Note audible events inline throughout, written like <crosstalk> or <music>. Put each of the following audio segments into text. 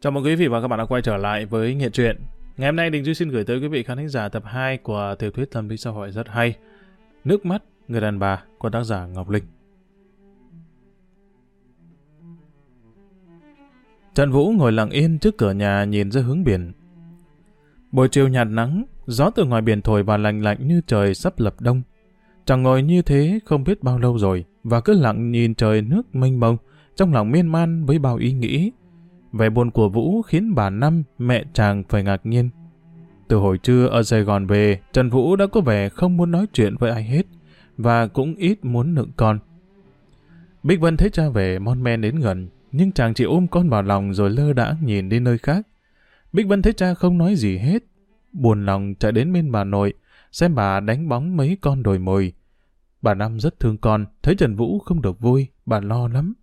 Chào mừng quý vị và các bạn đã quay trở lại với Nghệ truyện. Ngày hôm nay Đình Duy xin gửi tới quý vị khán thính giả tập 2 của tiểu thuyết tâm lý xã hội rất hay Nước mắt người đàn bà của tác giả Ngọc Linh. Trần Vũ ngồi lặng yên trước cửa nhà nhìn ra hướng biển. Buổi chiều nhạt nắng, gió từ ngoài biển thổi vào lạnh lạnh như trời sắp lập đông. Chàng ngồi như thế không biết bao lâu rồi và cứ lặng nhìn trời nước mênh mông trong lòng miên man với bao ý nghĩ Vẻ buồn của Vũ khiến bà Năm, mẹ chàng phải ngạc nhiên. Từ hồi trưa ở Sài Gòn về, Trần Vũ đã có vẻ không muốn nói chuyện với ai hết, và cũng ít muốn nựng con. Bích Vân thấy cha về mon men đến gần, nhưng chàng chỉ ôm con vào lòng rồi lơ đãng nhìn đi nơi khác. Bích Vân thấy cha không nói gì hết, buồn lòng chạy đến bên bà nội, xem bà đánh bóng mấy con đồi mồi. Bà Năm rất thương con, thấy Trần Vũ không được vui, bà lo lắm.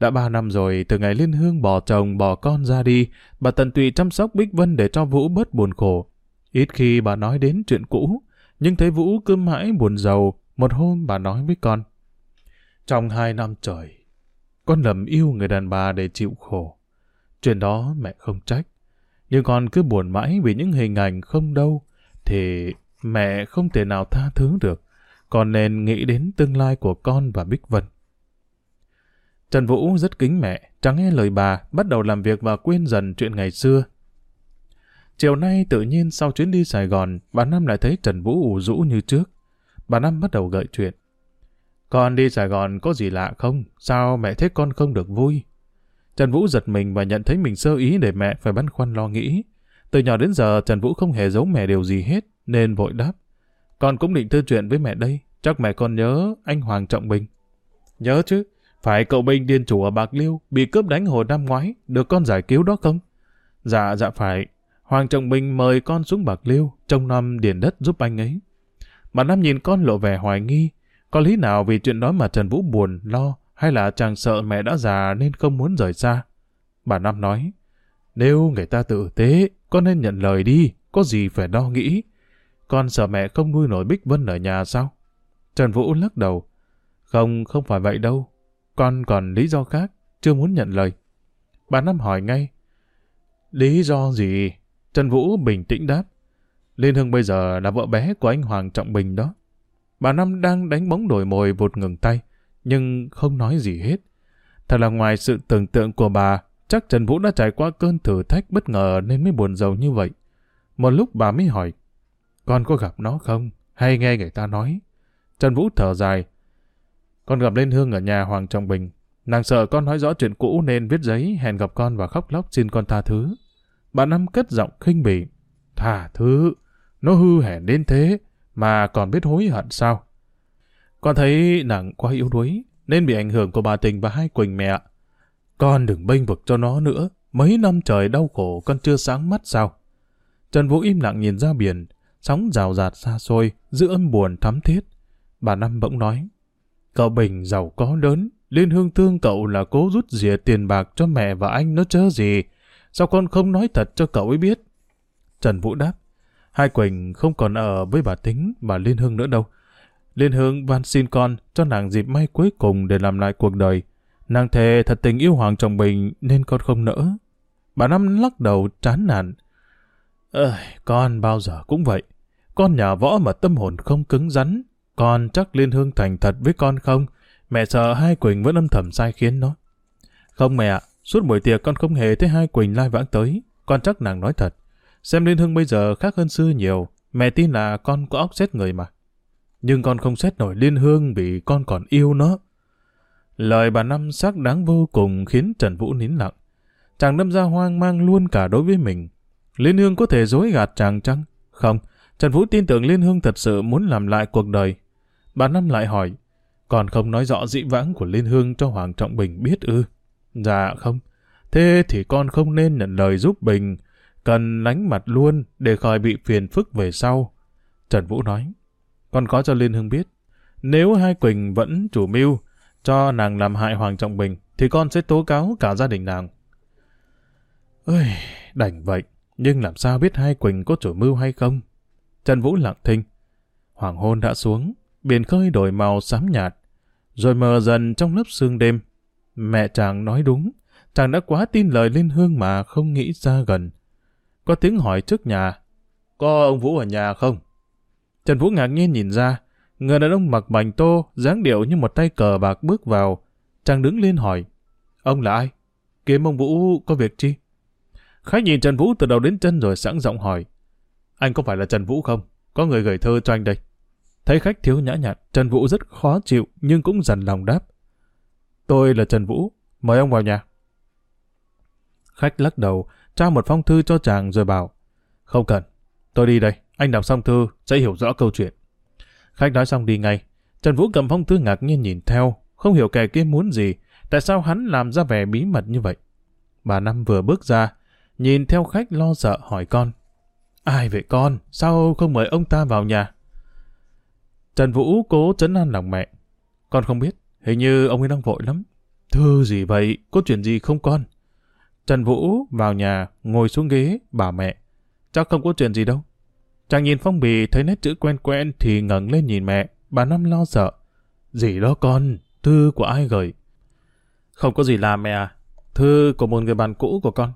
Đã ba năm rồi, từ ngày Liên Hương bỏ chồng bỏ con ra đi, bà tận tụy chăm sóc Bích Vân để cho Vũ bớt buồn khổ. Ít khi bà nói đến chuyện cũ, nhưng thấy Vũ cứ mãi buồn giàu, một hôm bà nói với con. Trong hai năm trời, con lầm yêu người đàn bà để chịu khổ. Chuyện đó mẹ không trách. Nhưng con cứ buồn mãi vì những hình ảnh không đâu, thì mẹ không thể nào tha thứ được. Con nên nghĩ đến tương lai của con và Bích Vân. Trần Vũ rất kính mẹ, chẳng nghe lời bà, bắt đầu làm việc và quên dần chuyện ngày xưa. Chiều nay tự nhiên sau chuyến đi Sài Gòn, bà Năm lại thấy Trần Vũ ủ rũ như trước. Bà Năm bắt đầu gợi chuyện. Con đi Sài Gòn có gì lạ không? Sao mẹ thấy con không được vui? Trần Vũ giật mình và nhận thấy mình sơ ý để mẹ phải băn khoăn lo nghĩ. Từ nhỏ đến giờ Trần Vũ không hề giấu mẹ điều gì hết, nên vội đáp. Con cũng định thư chuyện với mẹ đây, chắc mẹ con nhớ anh Hoàng Trọng Bình. Nhớ chứ, phải cậu binh điên chủ ở Bạc Liêu bị cướp đánh hồi năm ngoái, được con giải cứu đó không? Dạ, dạ phải. Hoàng Trọng binh mời con xuống Bạc Liêu, trong năm điền đất giúp anh ấy. Bà Năm nhìn con lộ vẻ hoài nghi. Có lý nào vì chuyện đó mà Trần Vũ buồn, lo, hay là chàng sợ mẹ đã già nên không muốn rời xa? Bà Năm nói, nếu người ta tự tế, con nên nhận lời đi, có gì phải đo nghĩ. Con sợ mẹ không nuôi nổi Bích Vân ở nhà sao? Trần Vũ lắc đầu. Không, không phải vậy đâu. Con còn lý do khác, chưa muốn nhận lời. Bà Năm hỏi ngay. Lý do gì? Trần Vũ bình tĩnh đáp. Liên Hương bây giờ là vợ bé của anh Hoàng Trọng Bình đó. Bà Năm đang đánh bóng đổi mồi vụt ngừng tay, nhưng không nói gì hết. Thật là ngoài sự tưởng tượng của bà, chắc Trần Vũ đã trải qua cơn thử thách bất ngờ nên mới buồn giàu như vậy. Một lúc bà mới hỏi, con có gặp nó không? Hay nghe người ta nói? Trần Vũ thở dài, con gặp lên Hương ở nhà Hoàng Trọng Bình. Nàng sợ con nói rõ chuyện cũ nên viết giấy hẹn gặp con và khóc lóc xin con tha thứ. Bà Năm cất giọng khinh bỉ. Tha thứ, nó hư hèn đến thế mà còn biết hối hận sao? Con thấy nàng quá yếu đuối nên bị ảnh hưởng của bà Tình và hai Quỳnh mẹ. Con đừng bênh vực cho nó nữa. Mấy năm trời đau khổ con chưa sáng mắt sao? Trần Vũ im lặng nhìn ra biển, sóng rào rạt xa xôi, giữa âm buồn thắm thiết. Bà Năm bỗng nói. Cậu Bình giàu có lớn, Liên Hương thương cậu là cố rút rìa tiền bạc cho mẹ và anh nó chớ gì. Sao con không nói thật cho cậu ấy biết? Trần Vũ đáp, Hai Quỳnh không còn ở với bà Tính và Liên Hương nữa đâu. Liên Hương van xin con cho nàng dịp may cuối cùng để làm lại cuộc đời. Nàng thề thật tình yêu Hoàng Trọng Bình nên con không nỡ. Bà Năm lắc đầu chán nản. Ơi, con bao giờ cũng vậy. Con nhà võ mà tâm hồn không cứng rắn, con chắc Liên Hương thành thật với con không? Mẹ sợ hai Quỳnh vẫn âm thầm sai khiến nó. Không mẹ ạ, suốt buổi tiệc con không hề thấy hai Quỳnh lai vãng tới. Con chắc nàng nói thật. Xem Liên Hương bây giờ khác hơn xưa nhiều. Mẹ tin là con có óc xét người mà. Nhưng con không xét nổi Liên Hương vì con còn yêu nó. Lời bà Năm sắc đáng vô cùng khiến Trần Vũ nín lặng. Chàng đâm ra hoang mang luôn cả đối với mình. Liên Hương có thể dối gạt chàng chăng? Không, Trần Vũ tin tưởng Liên Hương thật sự muốn làm lại cuộc đời. Bà Năm lại hỏi, còn không nói rõ dị vãng của Liên Hương cho Hoàng Trọng Bình biết ư? Dạ không. Thế thì con không nên nhận lời giúp Bình, cần lánh mặt luôn để khỏi bị phiền phức về sau. Trần Vũ nói, con có cho Liên Hương biết, nếu hai Quỳnh vẫn chủ mưu cho nàng làm hại Hoàng Trọng Bình, thì con sẽ tố cáo cả gia đình nàng. Ơi, đành vậy, nhưng làm sao biết hai Quỳnh có chủ mưu hay không? Trần Vũ lặng thinh. Hoàng hôn đã xuống, biển khơi đổi màu xám nhạt, rồi mờ dần trong lớp sương đêm. Mẹ chàng nói đúng, chàng đã quá tin lời Liên Hương mà không nghĩ ra gần. Có tiếng hỏi trước nhà, có ông Vũ ở nhà không? Trần Vũ ngạc nhiên nhìn ra, người đàn ông mặc bành tô, dáng điệu như một tay cờ bạc bước vào. Chàng đứng lên hỏi, ông là ai? Kiếm ông Vũ có việc chi? Khách nhìn Trần Vũ từ đầu đến chân rồi sẵn giọng hỏi, anh có phải là Trần Vũ không? Có người gửi thơ cho anh đây. Thấy khách thiếu nhã nhặn, Trần Vũ rất khó chịu nhưng cũng dần lòng đáp. Tôi là Trần Vũ, mời ông vào nhà. Khách lắc đầu, trao một phong thư cho chàng rồi bảo, không cần, tôi đi đây, anh đọc xong thư sẽ hiểu rõ câu chuyện. Khách nói xong đi ngay, Trần Vũ cầm phong thư ngạc nhiên nhìn theo, không hiểu kẻ kia muốn gì, tại sao hắn làm ra vẻ bí mật như vậy. Bà Năm vừa bước ra, nhìn theo khách lo sợ hỏi con. Ai vậy con, sao không mời ông ta vào nhà? Trần Vũ cố chấn an lòng mẹ. Con không biết, hình như ông ấy đang vội lắm. Thư gì vậy, có chuyện gì không con? Trần Vũ vào nhà, ngồi xuống ghế, bảo mẹ. Chắc không có chuyện gì đâu. Chàng nhìn phong bì thấy nét chữ quen quen thì ngẩng lên nhìn mẹ. Bà Năm lo sợ. Gì đó con, thư của ai gửi? Không có gì làm mẹ à. Thư của một người bạn cũ của con.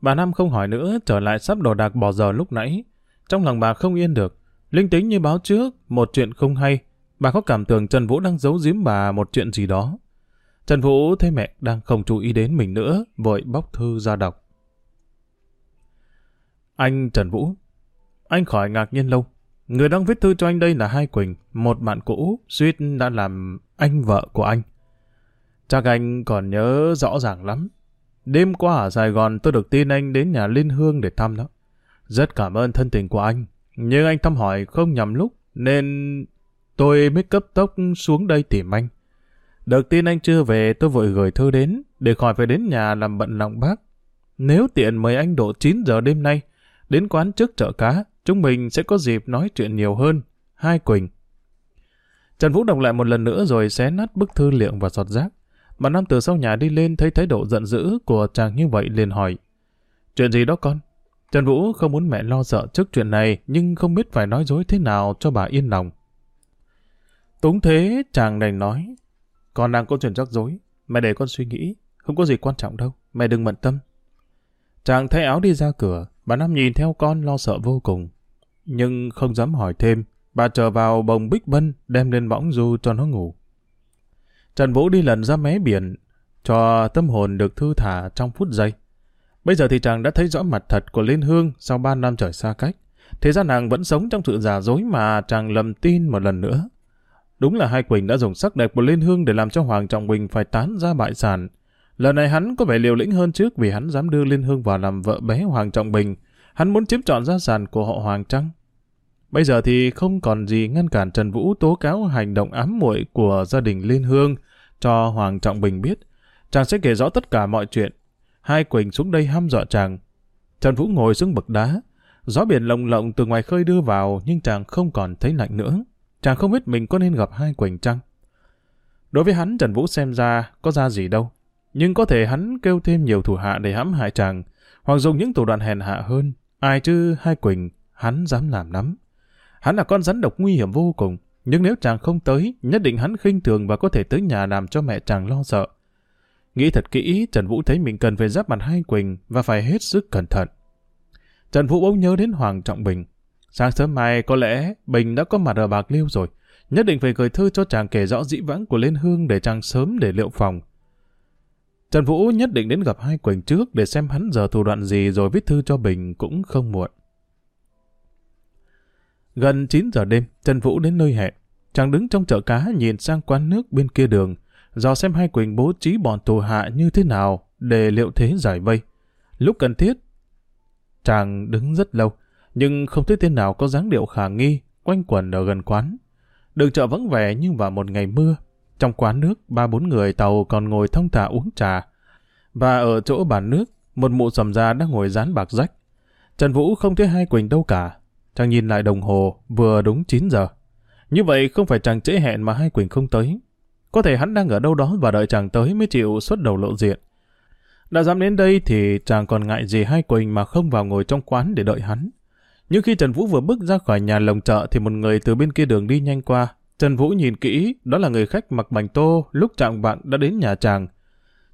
Bà Năm không hỏi nữa, trở lại sắp đồ đạc bỏ giờ lúc nãy. Trong lòng bà không yên được. Linh tính như báo trước, một chuyện không hay. Bà có cảm tưởng Trần Vũ đang giấu giếm bà một chuyện gì đó. Trần Vũ thấy mẹ đang không chú ý đến mình nữa, vội bóc thư ra đọc. Anh Trần Vũ. Anh khỏi ngạc nhiên lâu. Người đang viết thư cho anh đây là Hai Quỳnh, một bạn cũ, suýt đã làm anh vợ của anh. Chắc anh còn nhớ rõ ràng lắm. Đêm qua ở Sài Gòn tôi được tin anh đến nhà Liên Hương để thăm đó. Rất cảm ơn thân tình của anh. Nhưng anh thăm hỏi không nhầm lúc, nên tôi mới cấp tốc xuống đây tìm anh. Được tin anh chưa về, tôi vội gửi thư đến, để khỏi phải đến nhà làm bận lòng bác. Nếu tiện mời anh độ 9 giờ đêm nay, đến quán trước chợ cá, chúng mình sẽ có dịp nói chuyện nhiều hơn. Hai Quỳnh. Trần Vũ đọc lại một lần nữa rồi xé nát bức thư liệng và giọt rác. Bà Năm từ sau nhà đi lên thấy thái độ giận dữ của chàng như vậy liền hỏi. Chuyện gì đó con? Trần Vũ không muốn mẹ lo sợ trước chuyện này, nhưng không biết phải nói dối thế nào cho bà yên lòng. Túng thế chàng đành nói, con đang có chuyện rắc rối. Mẹ để con suy nghĩ. Không có gì quan trọng đâu. Mẹ đừng bận tâm. Chàng thay áo đi ra cửa. Bà Năm nhìn theo con lo sợ vô cùng. Nhưng không dám hỏi thêm. Bà trở vào bồng bích bân đem lên võng du cho nó ngủ. Trần Vũ đi lần ra mé biển, cho tâm hồn được thư thả trong phút giây. Bây giờ thì chàng đã thấy rõ mặt thật của Liên Hương sau ba năm trời xa cách. Thế ra nàng vẫn sống trong sự giả dối mà chàng lầm tin một lần nữa. Đúng là hai Quỳnh đã dùng sắc đẹp của Liên Hương để làm cho Hoàng Trọng Bình phải tán ra bại sản. Lần này hắn có vẻ liều lĩnh hơn trước vì hắn dám đưa Liên Hương vào làm vợ bé Hoàng Trọng Bình. Hắn muốn chiếm trọn gia sản của họ Hoàng Trăng. Bây giờ thì không còn gì ngăn cản Trần Vũ tố cáo hành động ám muội của gia đình Liên Hương cho Hoàng Trọng Bình biết. Chàng sẽ kể rõ tất cả mọi chuyện. Hai Quỳnh xuống đây hăm dọa chàng. Trần Vũ ngồi xuống bậc đá. Gió biển lồng lộng từ ngoài khơi đưa vào nhưng chàng không còn thấy lạnh nữa. Chàng không biết mình có nên gặp hai Quỳnh chăng Đối với hắn Trần Vũ xem ra có ra gì đâu. Nhưng có thể hắn kêu thêm nhiều thủ hạ để hãm hại chàng, hoặc dùng những thủ đoạn hèn hạ hơn. Ai chứ hai Quỳnh, hắn dám làm lắm. Hắn là con rắn độc nguy hiểm vô cùng, nhưng nếu chàng không tới, nhất định hắn khinh thường và có thể tới nhà làm cho mẹ chàng lo sợ. Nghĩ thật kỹ, Trần Vũ thấy mình cần phải giáp mặt hai Quỳnh và phải hết sức cẩn thận. Trần Vũ bỗng nhớ đến Hoàng Trọng Bình. Sáng sớm mai có lẽ Bình đã có mặt ở Bạc Liêu rồi. Nhất định phải gửi thư cho chàng kể rõ dĩ vãng của Liên Hương để chàng sớm để liệu phòng. Trần Vũ nhất định đến gặp hai Quỳnh trước để xem hắn giờ thủ đoạn gì rồi viết thư cho Bình cũng không muộn. Gần 9 giờ đêm, Trần Vũ đến nơi hẹn. Chàng đứng trong chợ cá nhìn sang quán nước bên kia đường, dò xem hai Quỳnh bố trí bọn tù hạ như thế nào để liệu thế giải vây. Lúc cần thiết, chàng đứng rất lâu, nhưng không thấy tên nào có dáng điệu khả nghi quanh quẩn ở gần quán. Đường chợ vắng vẻ như vào một ngày mưa. Trong quán nước, ba bốn người tàu còn ngồi thông thả uống trà. Và ở chỗ bàn nước, một mụ sầm già đang ngồi dán bạc rách. Trần Vũ không thấy hai Quỳnh đâu cả. Chàng nhìn lại đồng hồ, vừa đúng 9 giờ. Như vậy không phải chàng trễ hẹn mà hai Quỳnh không tới. Có thể hắn đang ở đâu đó và đợi chàng tới mới chịu xuất đầu lộ diện. Đã dám đến đây thì chàng còn ngại gì hai Quỳnh mà không vào ngồi trong quán để đợi hắn. Nhưng khi Trần Vũ vừa bước ra khỏi nhà lồng chợ thì một người từ bên kia đường đi nhanh qua. Trần Vũ nhìn kỹ, đó là người khách mặc bành tô lúc chàng bạn đã đến nhà chàng.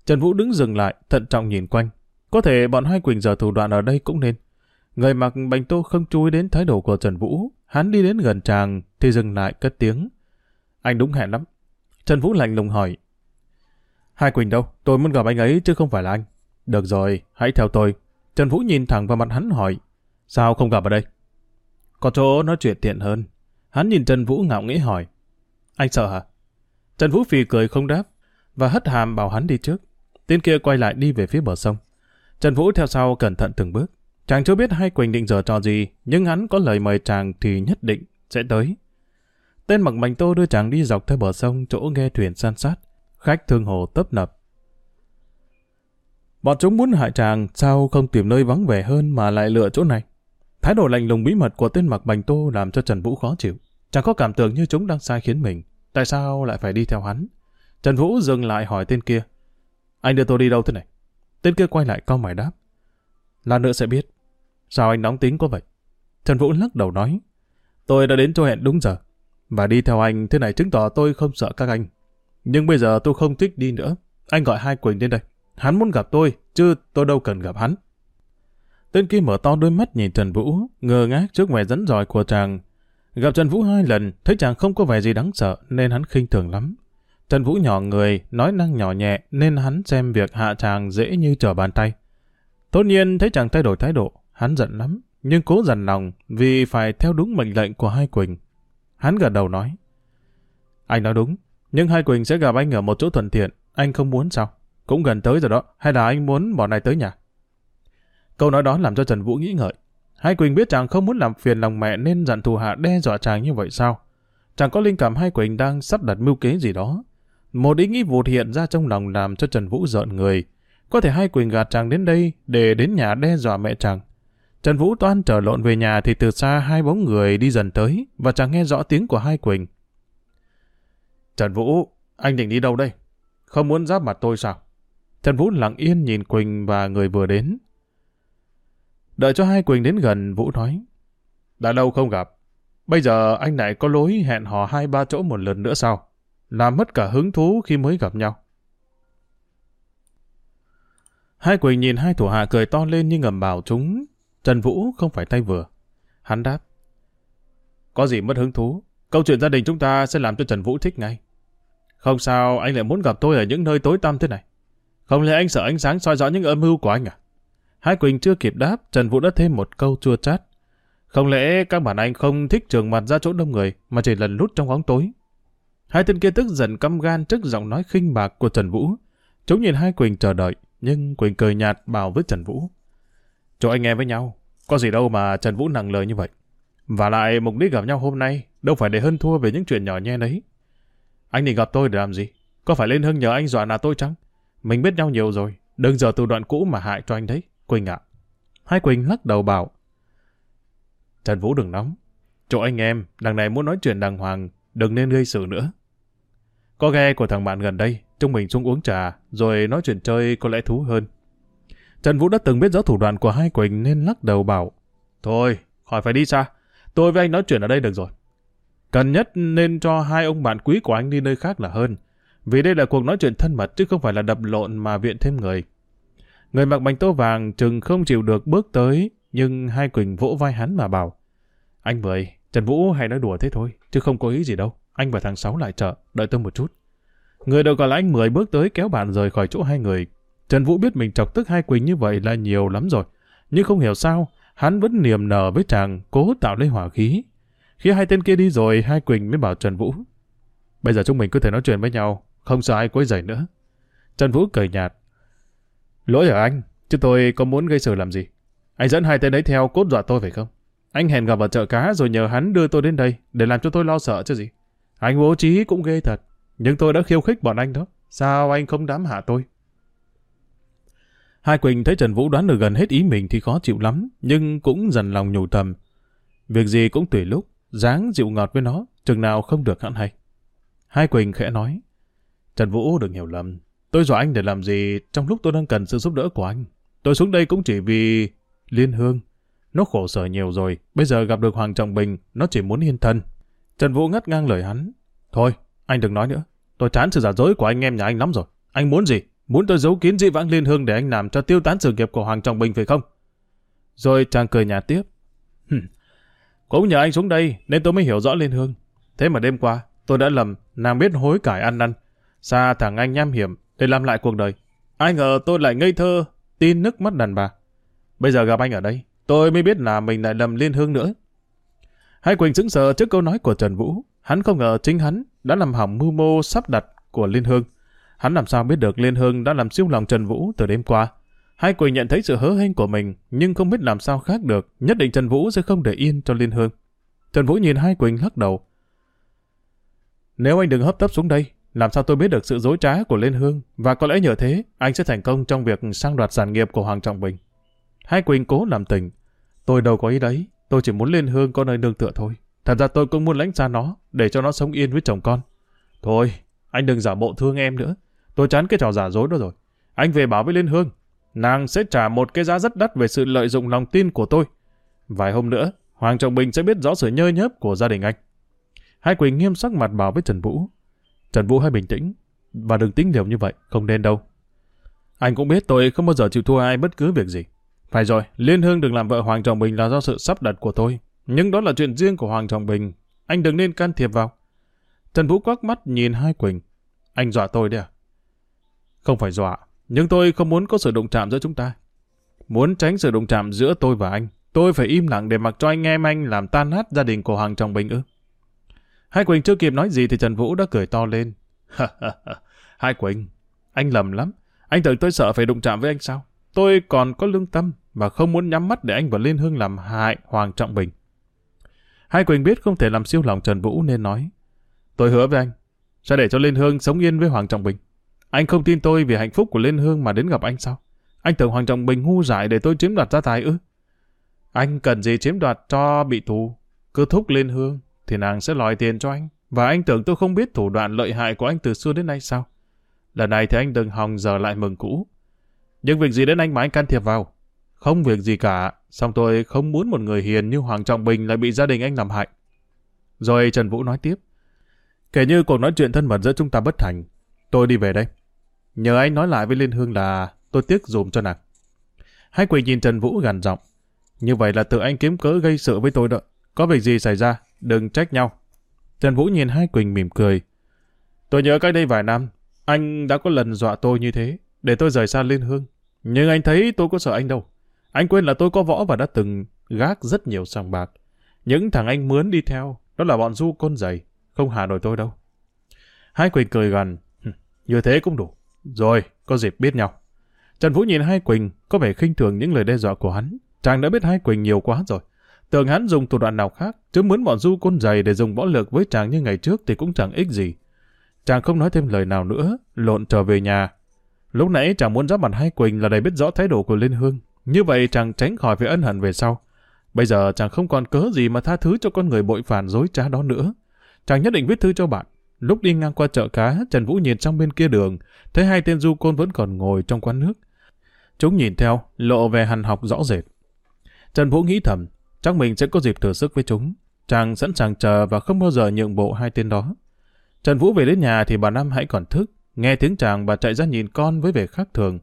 Trần Vũ đứng dừng lại, thận trọng nhìn quanh. Có thể bọn hai Quỳnh giờ thủ đoạn ở đây cũng nên. Người mặc bành tô không chú ý đến thái độ của Trần Vũ. Hắn đi đến gần chàng thì dừng lại cất tiếng. Anh đúng hẹn lắm. Trần Vũ lạnh lùng hỏi. Hai Quỳnh đâu? Tôi muốn gặp anh ấy chứ không phải là anh. Được rồi, hãy theo tôi. Trần Vũ nhìn thẳng vào mặt hắn hỏi. Sao không gặp ở đây? Có chỗ nói chuyện tiện hơn. Hắn nhìn Trần Vũ ngạo nghĩ hỏi. Anh sợ hả? Trần Vũ phì cười không đáp và hất hàm bảo hắn đi trước. Tên kia quay lại đi về phía bờ sông. Trần Vũ theo sau cẩn thận từng bước. Chàng chưa biết hai Quỳnh định giờ trò gì, nhưng hắn có lời mời chàng thì nhất định sẽ tới. Tên mặc mảnh tô đưa chàng đi dọc theo bờ sông chỗ nghe thuyền san sát. Khách thương hồ tấp nập. Bọn chúng muốn hại chàng, sao không tìm nơi vắng vẻ hơn mà lại lựa chỗ này? Thái độ lạnh lùng bí mật của tên mặc bành tô làm cho Trần Vũ khó chịu. Chẳng có cảm tưởng như chúng đang sai khiến mình. Tại sao lại phải đi theo hắn? Trần Vũ dừng lại hỏi tên kia. Anh đưa tôi đi đâu thế này? Tên kia quay lại cau mày đáp. Lát nữa sẽ biết. Sao anh nóng tính có vậy? Trần Vũ lắc đầu nói. Tôi đã đến cho hẹn đúng giờ. Và đi theo anh thế này chứng tỏ tôi không sợ các anh. Nhưng bây giờ tôi không thích đi nữa. Anh gọi hai Quỳnh đến đây. Hắn muốn gặp tôi, chứ tôi đâu cần gặp hắn. Tên kia mở to đôi mắt nhìn Trần Vũ, ngơ ngác trước vẻ dẫn dòi của chàng. Gặp Trần Vũ hai lần, thấy chàng không có vẻ gì đáng sợ, nên hắn khinh thường lắm. Trần Vũ nhỏ người, nói năng nhỏ nhẹ, nên hắn xem việc hạ chàng dễ như trở bàn tay. Tốt nhiên thấy chàng thay đổi thái độ, hắn giận lắm, nhưng cố dằn lòng vì phải theo đúng mệnh lệnh của hai Quỳnh. Hắn gật đầu nói. Anh nói đúng, nhưng hai Quỳnh sẽ gặp anh ở một chỗ thuận tiện, anh không muốn sao? Cũng gần tới rồi đó, hay là anh muốn bọn này tới nhà? Câu nói đó làm cho Trần Vũ nghĩ ngợi. Hai Quỳnh biết chàng không muốn làm phiền lòng mẹ nên dặn thù hạ đe dọa chàng như vậy sao? Chàng có linh cảm hai Quỳnh đang sắp đặt mưu kế gì đó. Một ý nghĩ vụt hiện ra trong lòng làm cho Trần Vũ giận người. Có thể hai Quỳnh gạt chàng đến đây để đến nhà đe dọa mẹ chàng. Trần Vũ toan trở lộn về nhà thì từ xa hai bóng người đi dần tới và chẳng nghe rõ tiếng của hai Quỳnh. Trần Vũ, anh định đi đâu đây? Không muốn giáp mặt tôi sao? Trần Vũ lặng yên nhìn Quỳnh và người vừa đến. Đợi cho hai Quỳnh đến gần, Vũ nói. Đã lâu không gặp. Bây giờ anh lại có lối hẹn hò hai ba chỗ một lần nữa sao? Làm mất cả hứng thú khi mới gặp nhau. Hai Quỳnh nhìn hai thủ hạ cười to lên như ngầm bảo chúng. Trần Vũ không phải tay vừa. Hắn đáp. Có gì mất hứng thú? Câu chuyện gia đình chúng ta sẽ làm cho Trần Vũ thích ngay. Không sao anh lại muốn gặp tôi ở những nơi tối tăm thế này. Không lẽ anh sợ ánh sáng soi rõ những âm mưu của anh à? Hai Quỳnh chưa kịp đáp, Trần Vũ đã thêm một câu chua chát. Không lẽ các bạn anh không thích trường mặt ra chỗ đông người, mà chỉ lần lút trong bóng tối? Hai tên kia tức giận căm gan trước giọng nói khinh bạc của Trần Vũ. Chúng nhìn hai Quỳnh chờ đợi, nhưng Quỳnh cười nhạt bảo với Trần Vũ. Chỗ anh em với nhau, có gì đâu mà Trần Vũ nặng lời như vậy. Và lại mục đích gặp nhau hôm nay đâu phải để hơn thua về những chuyện nhỏ nhen đấy. Anh định gặp tôi để làm gì? Có phải lên hưng nhờ anh dọa nạt tôi chăng? Mình biết nhau nhiều rồi, đừng giờ từ đoạn cũ mà hại cho anh đấy, Quỳnh ạ. Hai Quỳnh lắc đầu bảo. Trần Vũ đừng nóng. Chỗ anh em, đằng này muốn nói chuyện đàng hoàng, đừng nên gây sự nữa. Có ghe của thằng bạn gần đây, chúng mình xuống uống trà, rồi nói chuyện chơi có lẽ thú hơn. Trần Vũ đã từng biết rõ thủ đoạn của hai Quỳnh nên lắc đầu bảo. Thôi, khỏi phải đi xa. Tôi với anh nói chuyện ở đây được rồi. Cần nhất nên cho hai ông bạn quý của anh đi nơi khác là hơn. Vì đây là cuộc nói chuyện thân mật chứ không phải là đập lộn mà viện thêm người. Người mặc bánh tô vàng chừng không chịu được bước tới, nhưng hai Quỳnh vỗ vai hắn mà bảo. Anh Mười, Trần Vũ hay nói đùa thế thôi, chứ không có ý gì đâu. Anh và thằng Sáu lại chợ, đợi tôi một chút. Người đầu còn là anh Mười bước tới kéo bạn rời khỏi chỗ hai người. Trần Vũ biết mình chọc tức hai Quỳnh như vậy là nhiều lắm rồi. Nhưng không hiểu sao, hắn vẫn niềm nở với chàng, cố tạo lấy hỏa khí. Khi hai tên kia đi rồi, hai Quỳnh mới bảo Trần Vũ. Bây giờ chúng mình có thể nói chuyện với nhau, không sợ ai quấy rầy nữa. Trần Vũ cười nhạt. Lỗi ở anh, chứ tôi có muốn gây sự làm gì. Anh dẫn hai tên ấy theo cốt dọa tôi phải không? Anh hẹn gặp ở chợ cá rồi nhờ hắn đưa tôi đến đây để làm cho tôi lo sợ chứ gì. Anh bố trí cũng ghê thật, nhưng tôi đã khiêu khích bọn anh đó. Sao anh không đám hạ tôi? Hai Quỳnh thấy Trần Vũ đoán được gần hết ý mình thì khó chịu lắm, nhưng cũng dần lòng nhủ thầm. Việc gì cũng tùy lúc, dáng dịu ngọt với nó, chừng nào không được hẳn hay. Hai Quỳnh khẽ nói, Trần Vũ đừng hiểu lầm, tôi dọa anh để làm gì trong lúc tôi đang cần sự giúp đỡ của anh. Tôi xuống đây cũng chỉ vì Liên Hương. Nó khổ sở nhiều rồi, bây giờ gặp được Hoàng Trọng Bình, nó chỉ muốn yên thân. Trần Vũ ngắt ngang lời hắn. Thôi, anh đừng nói nữa. Tôi chán sự giả dối của anh em nhà anh lắm rồi. Anh muốn gì? Muốn tôi giấu kín dĩ vãng liên hương để anh làm cho tiêu tán sự nghiệp của Hoàng Trọng Bình phải không? Rồi chàng cười nhạt tiếp. Cũng nhờ anh xuống đây nên tôi mới hiểu rõ liên hương. Thế mà đêm qua tôi đã lầm, nàng biết hối cải ăn năn. Xa thằng anh nham hiểm để làm lại cuộc đời. Ai ngờ tôi lại ngây thơ, tin nước mắt đàn bà. Bây giờ gặp anh ở đây, tôi mới biết là mình lại lầm liên hương nữa. Hai Quỳnh sững sờ trước câu nói của Trần Vũ. Hắn không ngờ chính hắn đã làm hỏng mưu mô sắp đặt của Liên Hương. Hắn làm sao biết được Liên Hương đã làm siêu lòng Trần Vũ từ đêm qua. Hai Quỳnh nhận thấy sự hớ hênh của mình, nhưng không biết làm sao khác được. Nhất định Trần Vũ sẽ không để yên cho Liên Hương. Trần Vũ nhìn Hai Quỳnh lắc đầu. Nếu anh đừng hấp tấp xuống đây, làm sao tôi biết được sự dối trá của Liên Hương, và có lẽ nhờ thế, anh sẽ thành công trong việc sang đoạt sản nghiệp của Hoàng Trọng Bình. Hai Quỳnh cố làm tình. Tôi đâu có ý đấy, tôi chỉ muốn Liên Hương có nơi nương tựa thôi. Thật ra tôi cũng muốn lãnh xa nó, để cho nó sống yên với chồng con. Thôi, anh đừng giả bộ thương em nữa. Tôi chán cái trò giả dối đó rồi. Anh về bảo với Liên Hương, nàng sẽ trả một cái giá rất đắt về sự lợi dụng lòng tin của tôi. Vài hôm nữa, Hoàng Trọng Bình sẽ biết rõ sự nhơ nhớp của gia đình anh. Hai Quỳnh nghiêm sắc mặt bảo với Trần Vũ. Trần Vũ hãy bình tĩnh, và đừng tính liều như vậy, không nên đâu. Anh cũng biết tôi không bao giờ chịu thua ai bất cứ việc gì. Phải rồi, Liên Hương đừng làm vợ Hoàng Trọng Bình là do sự sắp đặt của tôi. Nhưng đó là chuyện riêng của Hoàng Trọng Bình. Anh đừng nên can thiệp vào. Trần Vũ quắc mắt nhìn hai Quỳnh. Anh dọa tôi đấy à? Không phải dọa, nhưng tôi không muốn có sự đụng chạm giữa chúng ta. Muốn tránh sự đụng chạm giữa tôi và anh, tôi phải im lặng để mặc cho anh em anh làm tan nát gia đình của Hoàng Trọng Bình ư. Hai Quỳnh chưa kịp nói gì thì Trần Vũ đã cười to lên. <laughs> Hai Quỳnh, anh lầm lắm. Anh tưởng tôi sợ phải đụng chạm với anh sao? Tôi còn có lương tâm và không muốn nhắm mắt để anh và Liên Hương làm hại Hoàng Trọng Bình. Hai Quỳnh biết không thể làm siêu lòng Trần Vũ nên nói. Tôi hứa với anh, sẽ để cho Liên Hương sống yên với Hoàng Trọng Bình. Anh không tin tôi vì hạnh phúc của Liên Hương mà đến gặp anh sao? Anh tưởng Hoàng Trọng Bình ngu dại để tôi chiếm đoạt gia tài ư? Anh cần gì chiếm đoạt cho bị thù? Cứ thúc Liên Hương thì nàng sẽ lòi tiền cho anh. Và anh tưởng tôi không biết thủ đoạn lợi hại của anh từ xưa đến nay sao? Lần này thì anh đừng hòng giờ lại mừng cũ. Nhưng việc gì đến anh mà anh can thiệp vào? Không việc gì cả, song tôi không muốn một người hiền như Hoàng Trọng Bình lại bị gia đình anh làm hại. Rồi Trần Vũ nói tiếp. Kể như cuộc nói chuyện thân mật giữa chúng ta bất thành, tôi đi về đây. Nhờ anh nói lại với Liên Hương là tôi tiếc dùm cho nàng. Hai Quỳnh nhìn Trần Vũ gằn giọng. Như vậy là tự anh kiếm cớ gây sự với tôi đó. Có việc gì xảy ra, đừng trách nhau. Trần Vũ nhìn Hai Quỳnh mỉm cười. Tôi nhớ cách đây vài năm, anh đã có lần dọa tôi như thế, để tôi rời xa Liên Hương. Nhưng anh thấy tôi có sợ anh đâu. Anh quên là tôi có võ và đã từng gác rất nhiều sòng bạc. Những thằng anh mướn đi theo, đó là bọn du côn giày, không hạ nổi tôi đâu. Hai Quỳnh cười gần, như thế cũng đủ. Rồi, có dịp biết nhau. Trần Vũ nhìn Hai Quỳnh, có vẻ khinh thường những lời đe dọa của hắn. Chàng đã biết Hai Quỳnh nhiều quá rồi. Tưởng hắn dùng thủ đoạn nào khác, chứ mướn bọn du côn giày để dùng võ lực với chàng như ngày trước thì cũng chẳng ích gì. Chàng không nói thêm lời nào nữa, lộn trở về nhà. Lúc nãy chàng muốn giáp mặt Hai Quỳnh là để biết rõ thái độ của Liên Hương. Như vậy chàng tránh khỏi phải ân hận về sau. Bây giờ chàng không còn cớ gì mà tha thứ cho con người bội phản dối trá đó nữa. Chàng nhất định viết thư cho bạn. Lúc đi ngang qua chợ cá, Trần Vũ nhìn sang bên kia đường, thấy hai tên du côn vẫn còn ngồi trong quán nước. Chúng nhìn theo, lộ về hằn học rõ rệt. Trần Vũ nghĩ thầm, chắc mình sẽ có dịp thử sức với chúng. Chàng sẵn sàng chờ và không bao giờ nhượng bộ hai tên đó. Trần Vũ về đến nhà thì bà Năm hãy còn thức. Nghe tiếng chàng bà chạy ra nhìn con với vẻ khác thường.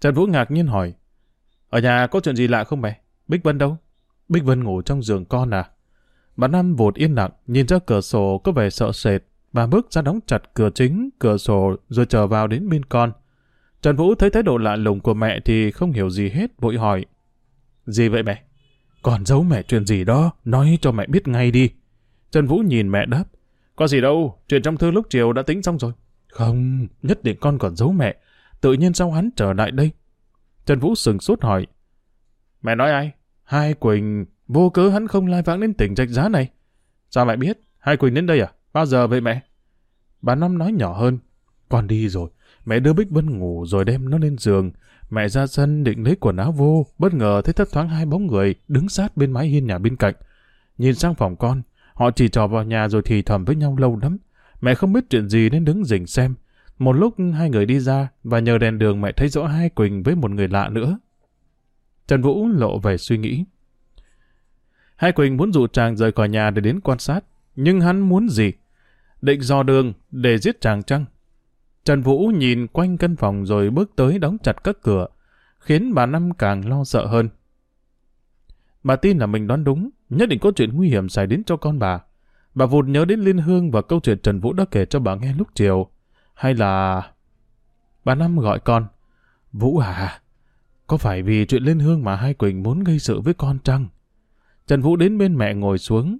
Trần Vũ ngạc nhiên hỏi, ở nhà có chuyện gì lạ không mẹ? Bích Vân đâu? Bích Vân ngủ trong giường con à? Bà Năm vụt yên lặng, nhìn ra cửa sổ có vẻ sợ sệt. Bà bước ra đóng chặt cửa chính, cửa sổ rồi trở vào đến bên con. Trần Vũ thấy thái độ lạ lùng của mẹ thì không hiểu gì hết, vội hỏi. Gì vậy mẹ? Còn giấu mẹ chuyện gì đó, nói cho mẹ biết ngay đi. Trần Vũ nhìn mẹ đáp. Có gì đâu, chuyện trong thư lúc chiều đã tính xong rồi. Không, nhất định con còn giấu mẹ. Tự nhiên sao hắn trở lại đây? Trần Vũ sừng sốt hỏi. Mẹ nói ai? Hai Quỳnh, vô cớ hắn không lai vãng đến tỉnh trạch giá này. Sao mẹ biết? Hai Quỳnh đến đây à? Bao giờ vậy mẹ? Bà Năm nói nhỏ hơn. Con đi rồi. Mẹ đưa Bích Vân ngủ rồi đem nó lên giường. Mẹ ra sân định lấy quần áo vô, bất ngờ thấy thất thoáng hai bóng người đứng sát bên mái hiên nhà bên cạnh. Nhìn sang phòng con, họ chỉ trò vào nhà rồi thì thầm với nhau lâu lắm. Mẹ không biết chuyện gì nên đứng rình xem. Một lúc hai người đi ra và nhờ đèn đường mẹ thấy rõ hai Quỳnh với một người lạ nữa. Trần Vũ lộ về suy nghĩ. Hai Quỳnh muốn dụ chàng rời khỏi nhà để đến quan sát. Nhưng hắn muốn gì? Định dò đường để giết chàng chăng? Trần Vũ nhìn quanh căn phòng rồi bước tới đóng chặt các cửa, khiến bà Năm càng lo sợ hơn. Bà tin là mình đoán đúng, nhất định có chuyện nguy hiểm xảy đến cho con bà. Bà vụt nhớ đến Liên Hương và câu chuyện Trần Vũ đã kể cho bà nghe lúc chiều. Hay là... Bà Năm gọi con. Vũ à, có phải vì chuyện Liên Hương mà hai Quỳnh muốn gây sự với con chăng? Trần Vũ đến bên mẹ ngồi xuống.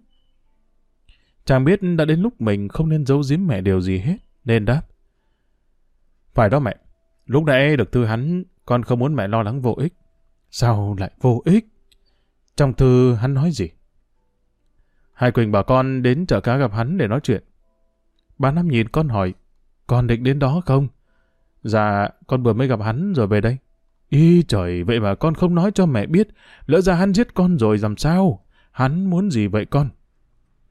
Chàng biết đã đến lúc mình không nên giấu giếm mẹ điều gì hết, nên đáp. Phải đó mẹ, lúc nãy được thư hắn, con không muốn mẹ lo lắng vô ích. Sao lại vô ích? Trong thư hắn nói gì? Hai Quỳnh bảo con đến chợ cá gặp hắn để nói chuyện. Bà Năm nhìn con hỏi, con định đến đó không? Dạ, con vừa mới gặp hắn rồi về đây. Y trời, vậy mà con không nói cho mẹ biết, lỡ ra hắn giết con rồi làm sao? Hắn muốn gì vậy con?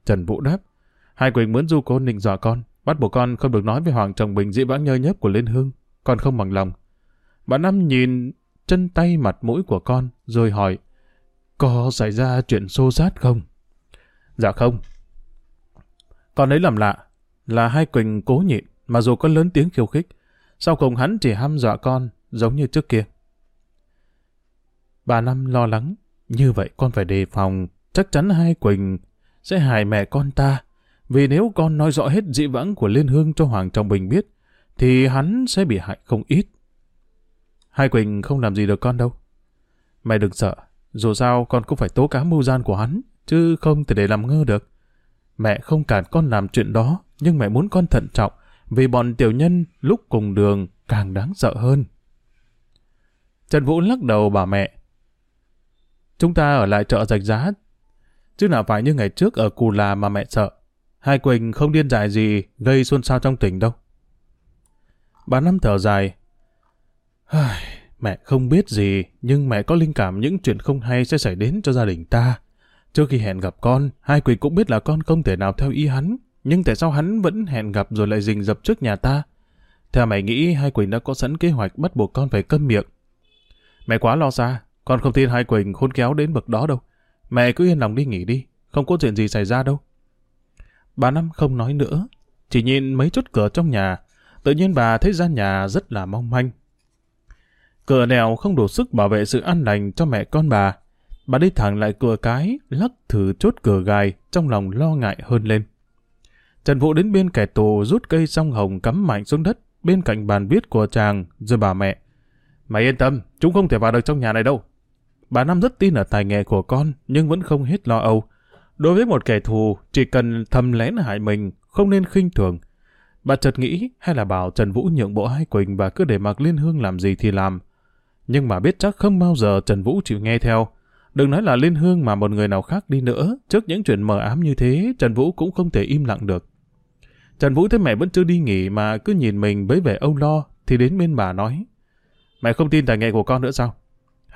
Trần Vũ đáp, Hai Quỳnh muốn du cô nịnh dọa con, bắt buộc con không được nói với Hoàng Trọng Bình dĩ vãng nhơ nhớp của Liên Hương. Con không bằng lòng. Bà Năm nhìn chân tay mặt mũi của con, rồi hỏi, có xảy ra chuyện xô xát không? Dạ không. Con ấy làm lạ, là hai Quỳnh cố nhịn, mà dù có lớn tiếng khiêu khích, sau cùng hắn chỉ ham dọa con, giống như trước kia. Bà Năm lo lắng, như vậy con phải đề phòng, chắc chắn hai Quỳnh sẽ hại mẹ con ta, vì nếu con nói rõ hết dị vãng của Liên Hương cho Hoàng Trọng Bình biết, thì hắn sẽ bị hại không ít. Hai Quỳnh không làm gì được con đâu. Mẹ đừng sợ, dù sao con cũng phải tố cáo mưu gian của hắn, chứ không thể để làm ngơ được. Mẹ không cản con làm chuyện đó, nhưng mẹ muốn con thận trọng, vì bọn tiểu nhân lúc cùng đường càng đáng sợ hơn. Trần Vũ lắc đầu bà mẹ, Chúng ta ở lại chợ rạch giá, chứ nào phải như ngày trước ở Cù Là mà mẹ sợ. Hai Quỳnh không điên dại gì gây xôn xao trong tỉnh đâu. Bà Năm thở dài. mẹ không biết gì, nhưng mẹ có linh cảm những chuyện không hay sẽ xảy đến cho gia đình ta. Trước khi hẹn gặp con, hai Quỳnh cũng biết là con không thể nào theo ý hắn. Nhưng tại sao hắn vẫn hẹn gặp rồi lại rình dập trước nhà ta? Theo mày nghĩ hai Quỳnh đã có sẵn kế hoạch bắt buộc con phải câm miệng. Mẹ quá lo xa, con không tin hai Quỳnh khôn kéo đến bậc đó đâu. Mẹ cứ yên lòng đi nghỉ đi, không có chuyện gì xảy ra đâu. Bà Năm không nói nữa, chỉ nhìn mấy chốt cửa trong nhà. Tự nhiên bà thấy gian nhà rất là mong manh. Cửa nèo không đủ sức bảo vệ sự an lành cho mẹ con bà. Bà đi thẳng lại cửa cái, lắc thử chốt cửa gài, trong lòng lo ngại hơn lên. Trần Vũ đến bên kẻ tù rút cây song hồng cắm mạnh xuống đất, bên cạnh bàn viết của chàng, rồi bà mẹ. Mày yên tâm, chúng không thể vào được trong nhà này đâu. Bà Năm rất tin ở tài nghệ của con, nhưng vẫn không hết lo âu. Đối với một kẻ thù, chỉ cần thầm lén hại mình, không nên khinh thường. Bà chợt nghĩ hay là bảo Trần Vũ nhượng bộ hai Quỳnh và cứ để mặc Liên Hương làm gì thì làm. Nhưng mà biết chắc không bao giờ Trần Vũ chịu nghe theo. Đừng nói là Liên Hương mà một người nào khác đi nữa, trước những chuyện mờ ám như thế, Trần Vũ cũng không thể im lặng được. Trần Vũ thấy mẹ vẫn chưa đi nghỉ mà cứ nhìn mình với vẻ âu lo, thì đến bên bà nói. Mẹ không tin tài nghệ của con nữa sao?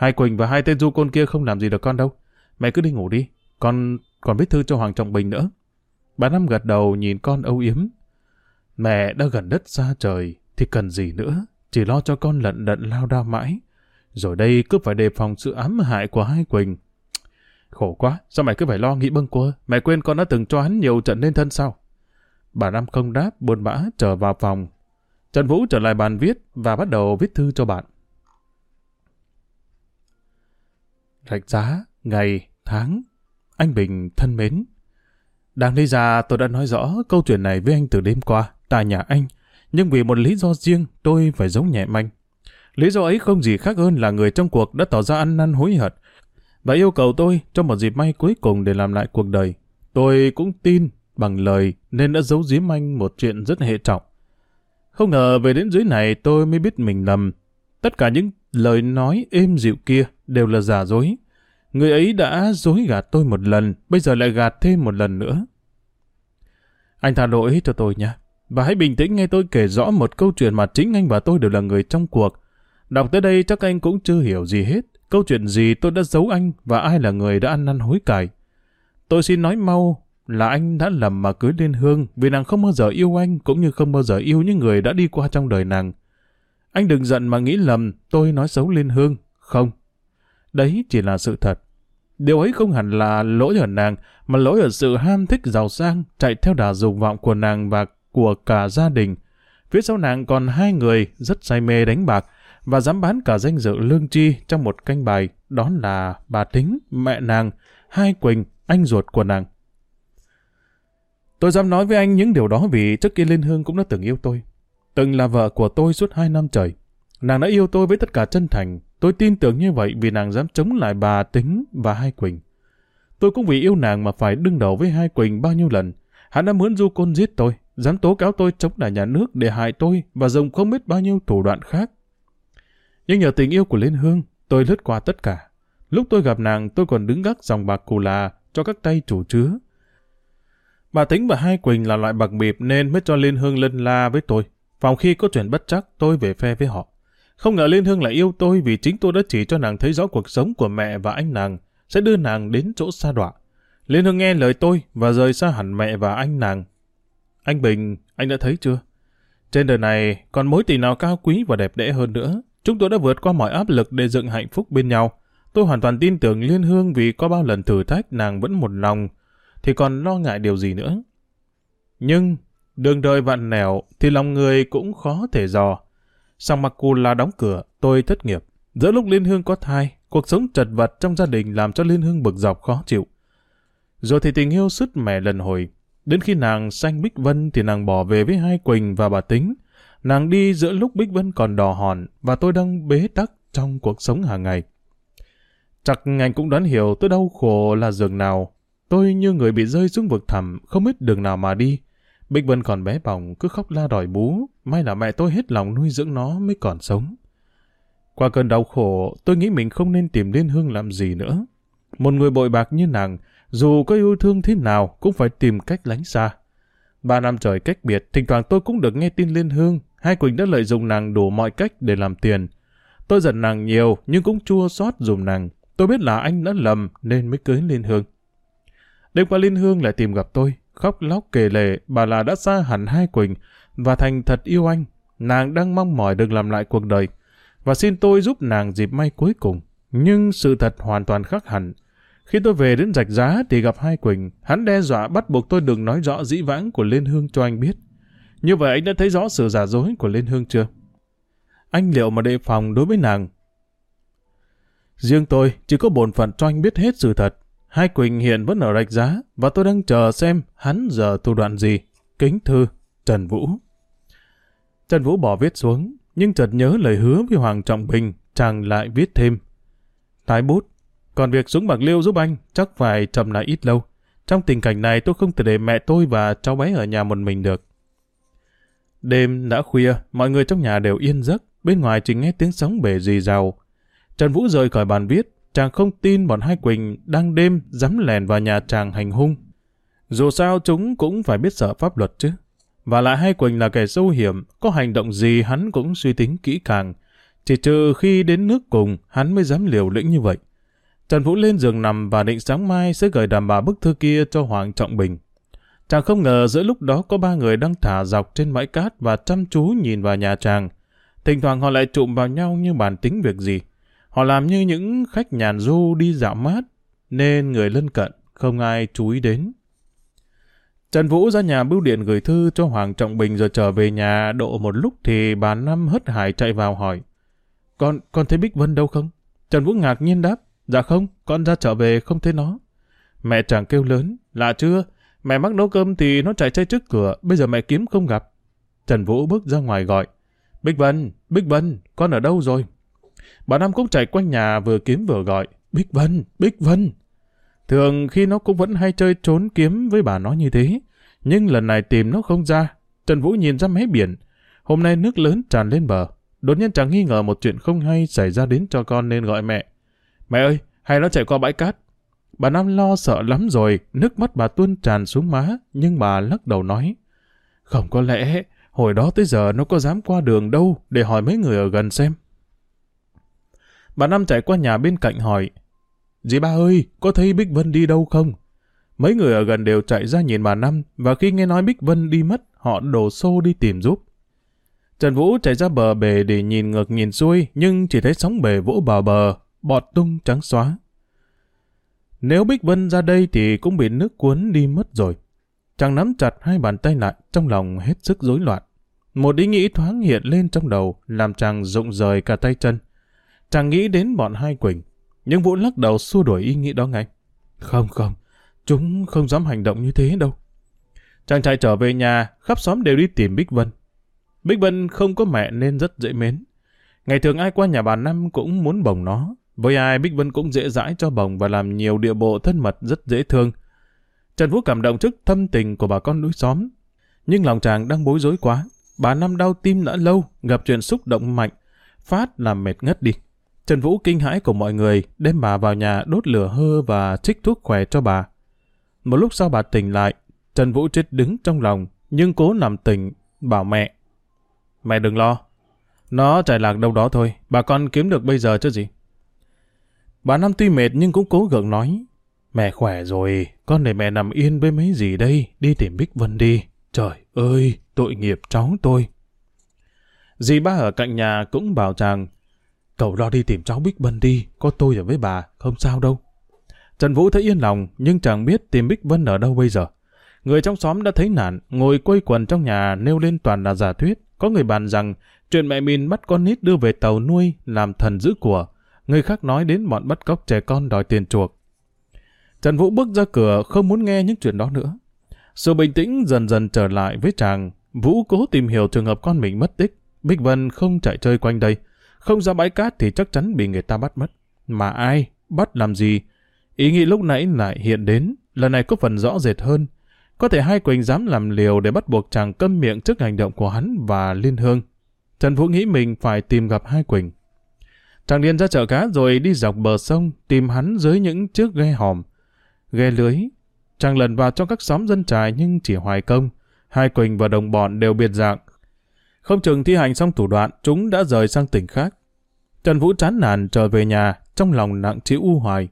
Hai Quỳnh và hai tên du côn kia không làm gì được con đâu. Mẹ cứ đi ngủ đi, con còn viết thư cho Hoàng Trọng Bình nữa. Bà Năm gật đầu nhìn con âu yếm. Mẹ đã gần đất xa trời, thì cần gì nữa, chỉ lo cho con lận đận lao đao mãi. Rồi đây cứ phải đề phòng sự ám hại của hai Quỳnh. Khổ quá, sao mày cứ phải lo nghĩ bâng quơ? Mẹ quên con đã từng cho hắn nhiều trận lên thân sao? Bà Năm không đáp, buồn bã trở vào phòng. Trần Vũ trở lại bàn viết và bắt đầu viết thư cho bạn. Rạch giá, ngày, tháng, anh Bình thân mến. Đang đi ra tôi đã nói rõ câu chuyện này với anh từ đêm qua, tại nhà anh. Nhưng vì một lý do riêng, tôi phải giấu nhẹ manh. Lý do ấy không gì khác hơn là người trong cuộc đã tỏ ra ăn năn hối hận và yêu cầu tôi cho một dịp may cuối cùng để làm lại cuộc đời. Tôi cũng tin bằng lời nên đã giấu giếm anh một chuyện rất hệ trọng. Không ngờ về đến dưới này tôi mới biết mình lầm. Tất cả những lời nói êm dịu kia đều là giả dối. Người ấy đã dối gạt tôi một lần, bây giờ lại gạt thêm một lần nữa. Anh tha lỗi cho tôi nha. Và hãy bình tĩnh nghe tôi kể rõ một câu chuyện mà chính anh và tôi đều là người trong cuộc. Đọc tới đây chắc anh cũng chưa hiểu gì hết. Câu chuyện gì tôi đã giấu anh và ai là người đã ăn năn hối cải. Tôi xin nói mau là anh đã lầm mà cưới Liên Hương vì nàng không bao giờ yêu anh cũng như không bao giờ yêu những người đã đi qua trong đời nàng. Anh đừng giận mà nghĩ lầm tôi nói xấu Liên Hương. Không, Đấy chỉ là sự thật. Điều ấy không hẳn là lỗi ở nàng, mà lỗi ở sự ham thích giàu sang, chạy theo đà dục vọng của nàng và của cả gia đình. Phía sau nàng còn hai người rất say mê đánh bạc và dám bán cả danh dự lương chi trong một canh bài, đó là bà Tính, mẹ nàng, hai Quỳnh, anh ruột của nàng. Tôi dám nói với anh những điều đó vì trước kia Liên Hương cũng đã từng yêu tôi. Từng là vợ của tôi suốt hai năm trời. Nàng đã yêu tôi với tất cả chân thành. Tôi tin tưởng như vậy vì nàng dám chống lại bà Tính và hai Quỳnh. Tôi cũng vì yêu nàng mà phải đương đầu với hai Quỳnh bao nhiêu lần. Hắn đã muốn du côn giết tôi, dám tố cáo tôi chống lại nhà nước để hại tôi và dùng không biết bao nhiêu thủ đoạn khác. Nhưng nhờ tình yêu của Liên Hương, tôi lướt qua tất cả. Lúc tôi gặp nàng, tôi còn đứng gác dòng bạc cù là cho các tay chủ chứa. Bà Tính và Hai Quỳnh là loại bạc bịp nên mới cho Liên Hương lên la với tôi. Phòng khi có chuyện bất chắc, tôi về phe với họ. Không ngờ Liên Hương lại yêu tôi vì chính tôi đã chỉ cho nàng thấy rõ cuộc sống của mẹ và anh nàng, sẽ đưa nàng đến chỗ xa đọa. Liên Hương nghe lời tôi và rời xa hẳn mẹ và anh nàng. Anh Bình, anh đã thấy chưa? Trên đời này còn mối tình nào cao quý và đẹp đẽ hơn nữa. Chúng tôi đã vượt qua mọi áp lực để dựng hạnh phúc bên nhau. Tôi hoàn toàn tin tưởng Liên Hương vì có bao lần thử thách nàng vẫn một lòng, thì còn lo ngại điều gì nữa. Nhưng, đường đời vạn nẻo thì lòng người cũng khó thể dò. Sang mặc cù là đóng cửa, tôi thất nghiệp. Giữa lúc Liên Hương có thai, cuộc sống chật vật trong gia đình làm cho Liên Hương bực dọc khó chịu. Rồi thì tình yêu sứt mẻ lần hồi. Đến khi nàng sanh Bích Vân thì nàng bỏ về với hai Quỳnh và bà Tính. Nàng đi giữa lúc Bích Vân còn đỏ hòn và tôi đang bế tắc trong cuộc sống hàng ngày. Chắc ngành cũng đoán hiểu tôi đau khổ là giường nào. Tôi như người bị rơi xuống vực thẳm, không biết đường nào mà đi. Bích Vân còn bé bỏng, cứ khóc la đòi bú. May là mẹ tôi hết lòng nuôi dưỡng nó mới còn sống. Qua cơn đau khổ, tôi nghĩ mình không nên tìm Liên Hương làm gì nữa. Một người bội bạc như nàng, dù có yêu thương thế nào cũng phải tìm cách lánh xa. Ba năm trời cách biệt, thỉnh thoảng tôi cũng được nghe tin Liên Hương. Hai Quỳnh đã lợi dụng nàng đủ mọi cách để làm tiền. Tôi giận nàng nhiều nhưng cũng chua xót dùm nàng. Tôi biết là anh đã lầm nên mới cưới Liên Hương. Đêm qua Liên Hương lại tìm gặp tôi, khóc lóc kể lệ bà là đã xa hẳn hai Quỳnh và thành thật yêu anh. Nàng đang mong mỏi được làm lại cuộc đời và xin tôi giúp nàng dịp may cuối cùng. Nhưng sự thật hoàn toàn khác hẳn. Khi tôi về đến rạch giá thì gặp hai Quỳnh, hắn đe dọa bắt buộc tôi đừng nói rõ dĩ vãng của Liên Hương cho anh biết. Như vậy anh đã thấy rõ sự giả dối của Liên Hương chưa? Anh liệu mà đề phòng đối với nàng? Riêng tôi chỉ có bổn phận cho anh biết hết sự thật. Hai Quỳnh hiện vẫn ở rạch giá và tôi đang chờ xem hắn giờ thủ đoạn gì. Kính thư, Trần Vũ. Trần Vũ bỏ viết xuống, nhưng chợt nhớ lời hứa với Hoàng Trọng Bình, chàng lại viết thêm. Tái bút, còn việc xuống bạc liêu giúp anh chắc phải chậm lại ít lâu. Trong tình cảnh này tôi không thể để mẹ tôi và cháu bé ở nhà một mình được. Đêm đã khuya, mọi người trong nhà đều yên giấc, bên ngoài chỉ nghe tiếng sóng bể rì rào. Trần Vũ rời khỏi bàn viết, chàng không tin bọn hai Quỳnh đang đêm dám lèn vào nhà chàng hành hung. Dù sao chúng cũng phải biết sợ pháp luật chứ. Và lại hai Quỳnh là kẻ sâu hiểm, có hành động gì hắn cũng suy tính kỹ càng. Chỉ trừ khi đến nước cùng, hắn mới dám liều lĩnh như vậy. Trần Vũ lên giường nằm và định sáng mai sẽ gửi đàm bà bức thư kia cho Hoàng Trọng Bình. Chàng không ngờ giữa lúc đó có ba người đang thả dọc trên bãi cát và chăm chú nhìn vào nhà chàng. Thỉnh thoảng họ lại trụm vào nhau như bàn tính việc gì. Họ làm như những khách nhàn du đi dạo mát, nên người lân cận không ai chú ý đến. Trần Vũ ra nhà bưu điện gửi thư cho Hoàng Trọng Bình rồi trở về nhà độ một lúc thì bà Năm hất hải chạy vào hỏi. Con, con thấy Bích Vân đâu không? Trần Vũ ngạc nhiên đáp. Dạ không, con ra trở về không thấy nó. Mẹ chàng kêu lớn. Lạ chưa? Mẹ mắc nấu cơm thì nó chạy chạy trước cửa, bây giờ mẹ kiếm không gặp. Trần Vũ bước ra ngoài gọi. Bích Vân, Bích Vân, con ở đâu rồi? Bà Năm cũng chạy quanh nhà vừa kiếm vừa gọi. Bích Vân, Bích Vân. Thường khi nó cũng vẫn hay chơi trốn kiếm với bà nó như thế. Nhưng lần này tìm nó không ra. Trần Vũ nhìn ra mé biển. Hôm nay nước lớn tràn lên bờ. Đột nhiên chẳng nghi ngờ một chuyện không hay xảy ra đến cho con nên gọi mẹ. Mẹ ơi, hay nó chạy qua bãi cát. Bà Năm lo sợ lắm rồi, nước mắt bà tuôn tràn xuống má, nhưng bà lắc đầu nói. Không có lẽ, hồi đó tới giờ nó có dám qua đường đâu để hỏi mấy người ở gần xem. Bà Năm chạy qua nhà bên cạnh hỏi, Dì ba ơi, có thấy Bích Vân đi đâu không? Mấy người ở gần đều chạy ra nhìn bà Năm, và khi nghe nói Bích Vân đi mất, họ đổ xô đi tìm giúp. Trần Vũ chạy ra bờ bể để nhìn ngược nhìn xuôi, nhưng chỉ thấy sóng bể vỗ bờ bờ, bọt tung trắng xóa. Nếu Bích Vân ra đây thì cũng bị nước cuốn đi mất rồi. Chàng nắm chặt hai bàn tay lại, trong lòng hết sức rối loạn. Một ý nghĩ thoáng hiện lên trong đầu, làm chàng rụng rời cả tay chân. Chàng nghĩ đến bọn hai Quỳnh, nhưng Vũ lắc đầu xua đuổi ý nghĩ đó ngay. Không không, chúng không dám hành động như thế đâu. Chàng trai trở về nhà, khắp xóm đều đi tìm Bích Vân. Bích Vân không có mẹ nên rất dễ mến. Ngày thường ai qua nhà bà Năm cũng muốn bồng nó. Với ai Bích Vân cũng dễ dãi cho bồng và làm nhiều địa bộ thân mật rất dễ thương. Trần Vũ cảm động trước thâm tình của bà con núi xóm. Nhưng lòng chàng đang bối rối quá. Bà Năm đau tim đã lâu, gặp chuyện xúc động mạnh. Phát làm mệt ngất đi. Trần Vũ kinh hãi của mọi người, đem bà vào nhà đốt lửa hơ và trích thuốc khỏe cho bà. Một lúc sau bà tỉnh lại, Trần Vũ chết đứng trong lòng, nhưng cố nằm tỉnh, bảo mẹ. Mẹ đừng lo, nó chạy lạc đâu đó thôi, bà con kiếm được bây giờ chứ gì. Bà Năm tuy mệt nhưng cũng cố gượng nói. Mẹ khỏe rồi, con để mẹ nằm yên với mấy gì đây, đi tìm Bích Vân đi. Trời ơi, tội nghiệp cháu tôi. Dì ba ở cạnh nhà cũng bảo chàng, cậu lo đi tìm cháu Bích Vân đi, có tôi ở với bà, không sao đâu. Trần Vũ thấy yên lòng, nhưng chẳng biết tìm Bích Vân ở đâu bây giờ. Người trong xóm đã thấy nạn, ngồi quây quần trong nhà nêu lên toàn là giả thuyết. Có người bàn rằng chuyện mẹ mình bắt con nít đưa về tàu nuôi làm thần giữ của. Người khác nói đến bọn bắt cóc trẻ con đòi tiền chuộc. Trần Vũ bước ra cửa không muốn nghe những chuyện đó nữa. Sự bình tĩnh dần dần trở lại với chàng. Vũ cố tìm hiểu trường hợp con mình mất tích. Bích Vân không chạy chơi quanh đây. Không ra bãi cát thì chắc chắn bị người ta bắt mất. Mà ai? Bắt làm gì? Ý nghĩ lúc nãy lại hiện đến. Lần này có phần rõ rệt hơn. Có thể hai Quỳnh dám làm liều để bắt buộc chàng câm miệng trước hành động của hắn và Liên Hương. Trần Vũ nghĩ mình phải tìm gặp hai Quỳnh. Chàng điên ra chợ cá rồi đi dọc bờ sông tìm hắn dưới những chiếc ghe hòm, ghe lưới. Chàng lần vào trong các xóm dân trại nhưng chỉ hoài công. Hai Quỳnh và đồng bọn đều biệt dạng. Không chừng thi hành xong thủ đoạn, chúng đã rời sang tỉnh khác. Trần Vũ chán nản trở về nhà, trong lòng nặng chịu u hoài.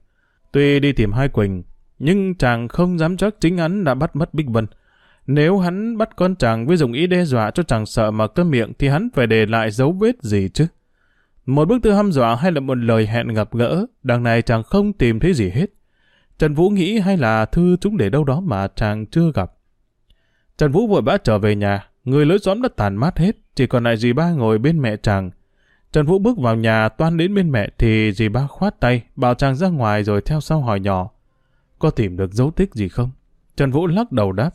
Tuy đi tìm hai Quỳnh, nhưng chàng không dám chắc chính hắn đã bắt mất Bích Vân. Nếu hắn bắt con chàng với dùng ý đe dọa cho chàng sợ mà cơm miệng thì hắn phải để lại dấu vết gì chứ? Một bức thư hăm dọa hay là một lời hẹn gặp gỡ, đằng này chàng không tìm thấy gì hết. Trần Vũ nghĩ hay là thư chúng để đâu đó mà chàng chưa gặp. Trần Vũ vội vã trở về nhà, người lối xóm đã tàn mát hết, chỉ còn lại dì ba ngồi bên mẹ chàng. Trần Vũ bước vào nhà toan đến bên mẹ thì dì ba khoát tay, bảo chàng ra ngoài rồi theo sau hỏi nhỏ. Có tìm được dấu tích gì không? Trần Vũ lắc đầu đáp.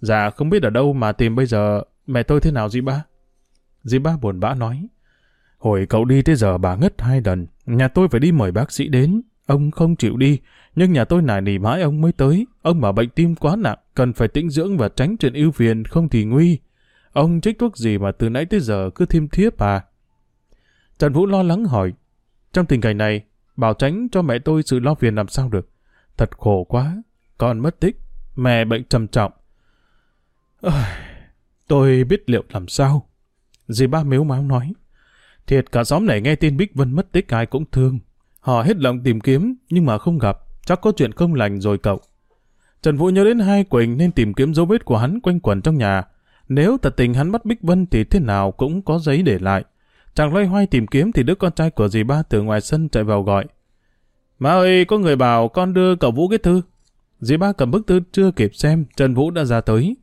Dạ không biết ở đâu mà tìm bây giờ mẹ tôi thế nào dì ba? Dì ba buồn bã nói. Hồi cậu đi tới giờ bà ngất hai lần, nhà tôi phải đi mời bác sĩ đến. Ông không chịu đi, nhưng nhà tôi nài nỉ mãi ông mới tới. Ông bảo bệnh tim quá nặng, cần phải tĩnh dưỡng và tránh chuyện ưu phiền, không thì nguy. Ông trích thuốc gì mà từ nãy tới giờ cứ thêm thiếp à? Trần Vũ lo lắng hỏi. Trong tình cảnh này, bảo tránh cho mẹ tôi sự lo phiền làm sao được. Thật khổ quá, con mất tích, mẹ bệnh trầm trọng. tôi biết liệu làm sao. Dì ba miếu máu nói. Thiệt cả xóm này nghe tin Bích Vân mất tích ai cũng thương. Họ hết lòng tìm kiếm, nhưng mà không gặp. Chắc có chuyện không lành rồi cậu. Trần Vũ nhớ đến hai Quỳnh nên tìm kiếm dấu vết của hắn quanh quẩn trong nhà. Nếu thật tình hắn bắt Bích Vân thì thế nào cũng có giấy để lại. Chàng loay hoay tìm kiếm thì đứa con trai của dì ba từ ngoài sân chạy vào gọi. Má ơi, có người bảo con đưa cậu Vũ cái thư. Dì ba cầm bức thư chưa kịp xem, Trần Vũ đã ra tới.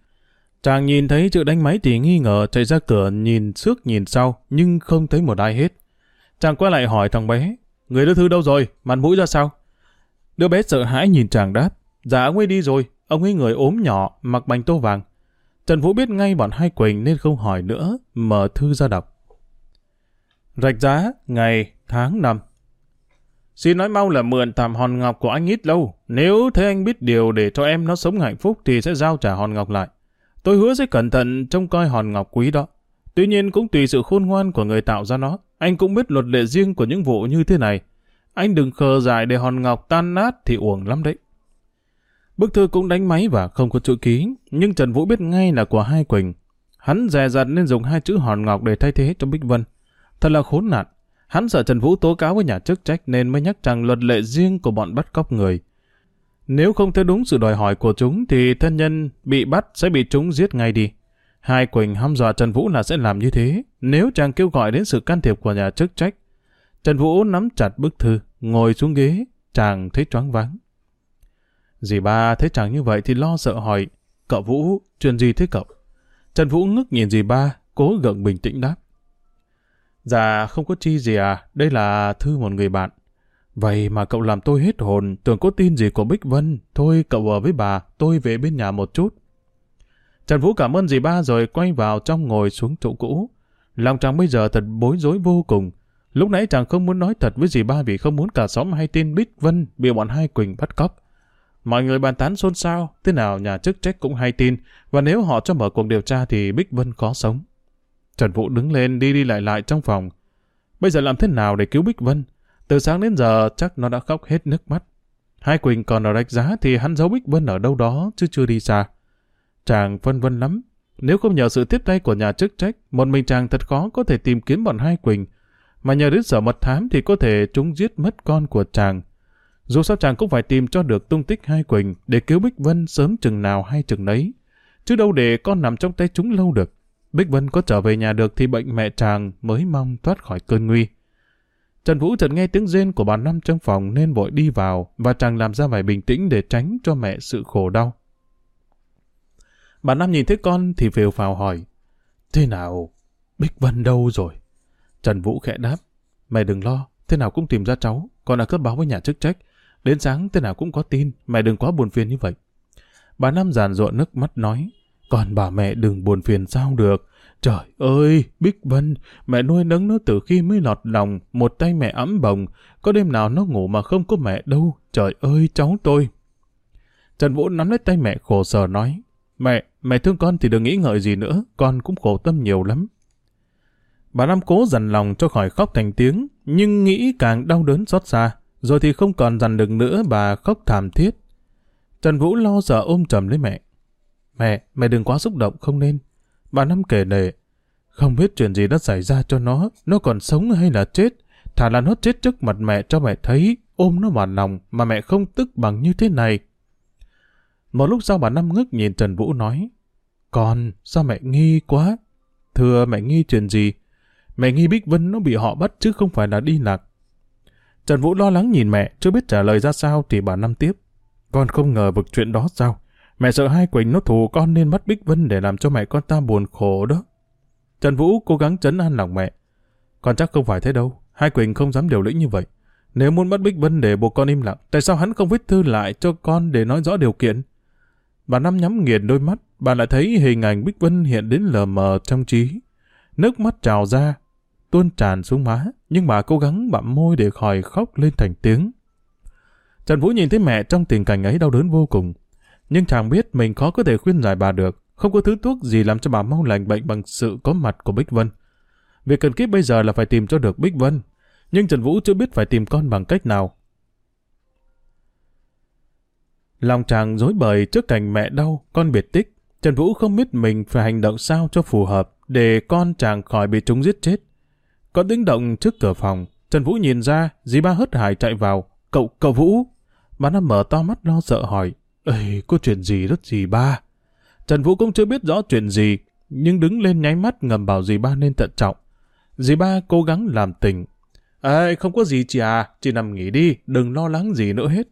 Chàng nhìn thấy chữ đánh máy thì nghi ngờ chạy ra cửa nhìn trước nhìn sau, nhưng không thấy một ai hết. Chàng quay lại hỏi thằng bé, người đưa thư đâu rồi, mặt mũi ra sao? Đứa bé sợ hãi nhìn chàng đáp, dạ ông ấy đi rồi, ông ấy người ốm nhỏ, mặc bành tô vàng. Trần Vũ biết ngay bọn hai Quỳnh nên không hỏi nữa, mở thư ra đọc. Rạch giá, ngày, tháng, năm. Xin nói mau là mượn tạm hòn ngọc của anh ít lâu. Nếu thấy anh biết điều để cho em nó sống hạnh phúc thì sẽ giao trả hòn ngọc lại. Tôi hứa sẽ cẩn thận trông coi hòn ngọc quý đó. Tuy nhiên cũng tùy sự khôn ngoan của người tạo ra nó. Anh cũng biết luật lệ riêng của những vụ như thế này. Anh đừng khờ dại để hòn ngọc tan nát thì uổng lắm đấy. Bức thư cũng đánh máy và không có chữ ký, nhưng Trần Vũ biết ngay là của hai Quỳnh. Hắn dè dặt nên dùng hai chữ hòn ngọc để thay thế cho Bích Vân. Thật là khốn nạn. Hắn sợ Trần Vũ tố cáo với nhà chức trách nên mới nhắc rằng luật lệ riêng của bọn bắt cóc người. Nếu không theo đúng sự đòi hỏi của chúng thì thân nhân bị bắt sẽ bị chúng giết ngay đi. Hai Quỳnh hăm dọa Trần Vũ là sẽ làm như thế nếu chàng kêu gọi đến sự can thiệp của nhà chức trách. Trần Vũ nắm chặt bức thư, ngồi xuống ghế, chàng thấy choáng váng. Dì ba thấy chàng như vậy thì lo sợ hỏi, cậu Vũ, chuyện gì thế cậu? Trần Vũ ngước nhìn dì ba, cố gượng bình tĩnh đáp. Dạ, không có chi gì à, đây là thư một người bạn. Vậy mà cậu làm tôi hết hồn, tưởng có tin gì của Bích Vân. Thôi cậu ở với bà, tôi về bên nhà một chút. Trần Vũ cảm ơn dì ba rồi quay vào trong ngồi xuống chỗ cũ. Lòng chàng bây giờ thật bối rối vô cùng. Lúc nãy chàng không muốn nói thật với dì ba vì không muốn cả xóm hay tin Bích Vân bị bọn hai Quỳnh bắt cóc. Mọi người bàn tán xôn xao, thế nào nhà chức trách cũng hay tin, và nếu họ cho mở cuộc điều tra thì Bích Vân khó sống. Trần Vũ đứng lên đi đi lại lại trong phòng. Bây giờ làm thế nào để cứu Bích Vân? Từ sáng đến giờ chắc nó đã khóc hết nước mắt. Hai Quỳnh còn ở rạch giá thì hắn giấu Bích Vân ở đâu đó chứ chưa đi xa. Chàng phân vân lắm. Nếu không nhờ sự tiếp tay của nhà chức trách, một mình chàng thật khó có thể tìm kiếm bọn hai Quỳnh. Mà nhờ đến sở mật thám thì có thể chúng giết mất con của chàng. Dù sao chàng cũng phải tìm cho được tung tích hai Quỳnh để cứu Bích Vân sớm chừng nào hay chừng nấy. Chứ đâu để con nằm trong tay chúng lâu được. Bích Vân có trở về nhà được thì bệnh mẹ chàng mới mong thoát khỏi cơn nguy. Trần Vũ chợt nghe tiếng rên của bà Năm trong phòng nên vội đi vào và chàng làm ra vẻ bình tĩnh để tránh cho mẹ sự khổ đau. Bà Năm nhìn thấy con thì phều phào hỏi Thế nào? Bích Vân đâu rồi? Trần Vũ khẽ đáp Mẹ đừng lo, thế nào cũng tìm ra cháu Con đã cấp báo với nhà chức trách Đến sáng thế nào cũng có tin, mẹ đừng quá buồn phiền như vậy. Bà Năm giàn ruộng nước mắt nói Còn bà mẹ đừng buồn phiền sao được Trời ơi, Bích Vân, mẹ nuôi nấng nó từ khi mới lọt lòng, một tay mẹ ấm bồng, có đêm nào nó ngủ mà không có mẹ đâu, trời ơi, cháu tôi. Trần Vũ nắm lấy tay mẹ khổ sở nói, mẹ, mẹ thương con thì đừng nghĩ ngợi gì nữa, con cũng khổ tâm nhiều lắm. Bà Năm cố dằn lòng cho khỏi khóc thành tiếng, nhưng nghĩ càng đau đớn xót xa, rồi thì không còn dằn được nữa bà khóc thảm thiết. Trần Vũ lo sợ ôm chầm lấy mẹ. Mẹ, mẹ đừng quá xúc động, không nên. Bà Năm kể lệ, không biết chuyện gì đã xảy ra cho nó, nó còn sống hay là chết. Thả là nó chết trước mặt mẹ cho mẹ thấy, ôm nó vào lòng mà mẹ không tức bằng như thế này. Một lúc sau bà Năm ngước nhìn Trần Vũ nói, Con, sao mẹ nghi quá? Thưa mẹ nghi chuyện gì? Mẹ nghi Bích Vân nó bị họ bắt chứ không phải là đi lạc. Trần Vũ lo lắng nhìn mẹ, chưa biết trả lời ra sao thì bà Năm tiếp. Con không ngờ vực chuyện đó sao? Mẹ sợ hai Quỳnh nó thù con nên bắt Bích Vân để làm cho mẹ con ta buồn khổ đó. Trần Vũ cố gắng chấn an lòng mẹ. Con chắc không phải thế đâu. Hai Quỳnh không dám điều lĩnh như vậy. Nếu muốn bắt Bích Vân để buộc con im lặng, tại sao hắn không viết thư lại cho con để nói rõ điều kiện? Bà Năm nhắm nghiền đôi mắt, bà lại thấy hình ảnh Bích Vân hiện đến lờ mờ trong trí. Nước mắt trào ra, tuôn tràn xuống má, nhưng bà cố gắng bặm môi để khỏi khóc lên thành tiếng. Trần Vũ nhìn thấy mẹ trong tình cảnh ấy đau đớn vô cùng, nhưng chàng biết mình khó có thể khuyên giải bà được, không có thứ thuốc gì làm cho bà mau lành bệnh bằng sự có mặt của Bích Vân. Việc cần kiếp bây giờ là phải tìm cho được Bích Vân, nhưng Trần Vũ chưa biết phải tìm con bằng cách nào. Lòng chàng dối bời trước cảnh mẹ đau, con biệt tích. Trần Vũ không biết mình phải hành động sao cho phù hợp để con chàng khỏi bị chúng giết chết. Có tiếng động trước cửa phòng, Trần Vũ nhìn ra, dì ba hớt hải chạy vào. Cậu, cậu Vũ! Bà Năm mở to mắt lo sợ hỏi. Ê, có chuyện gì rất gì ba? Trần Vũ cũng chưa biết rõ chuyện gì, nhưng đứng lên nháy mắt ngầm bảo dì ba nên thận trọng. Dì ba cố gắng làm tình. Ê, không có gì chị à, chị nằm nghỉ đi, đừng lo lắng gì nữa hết.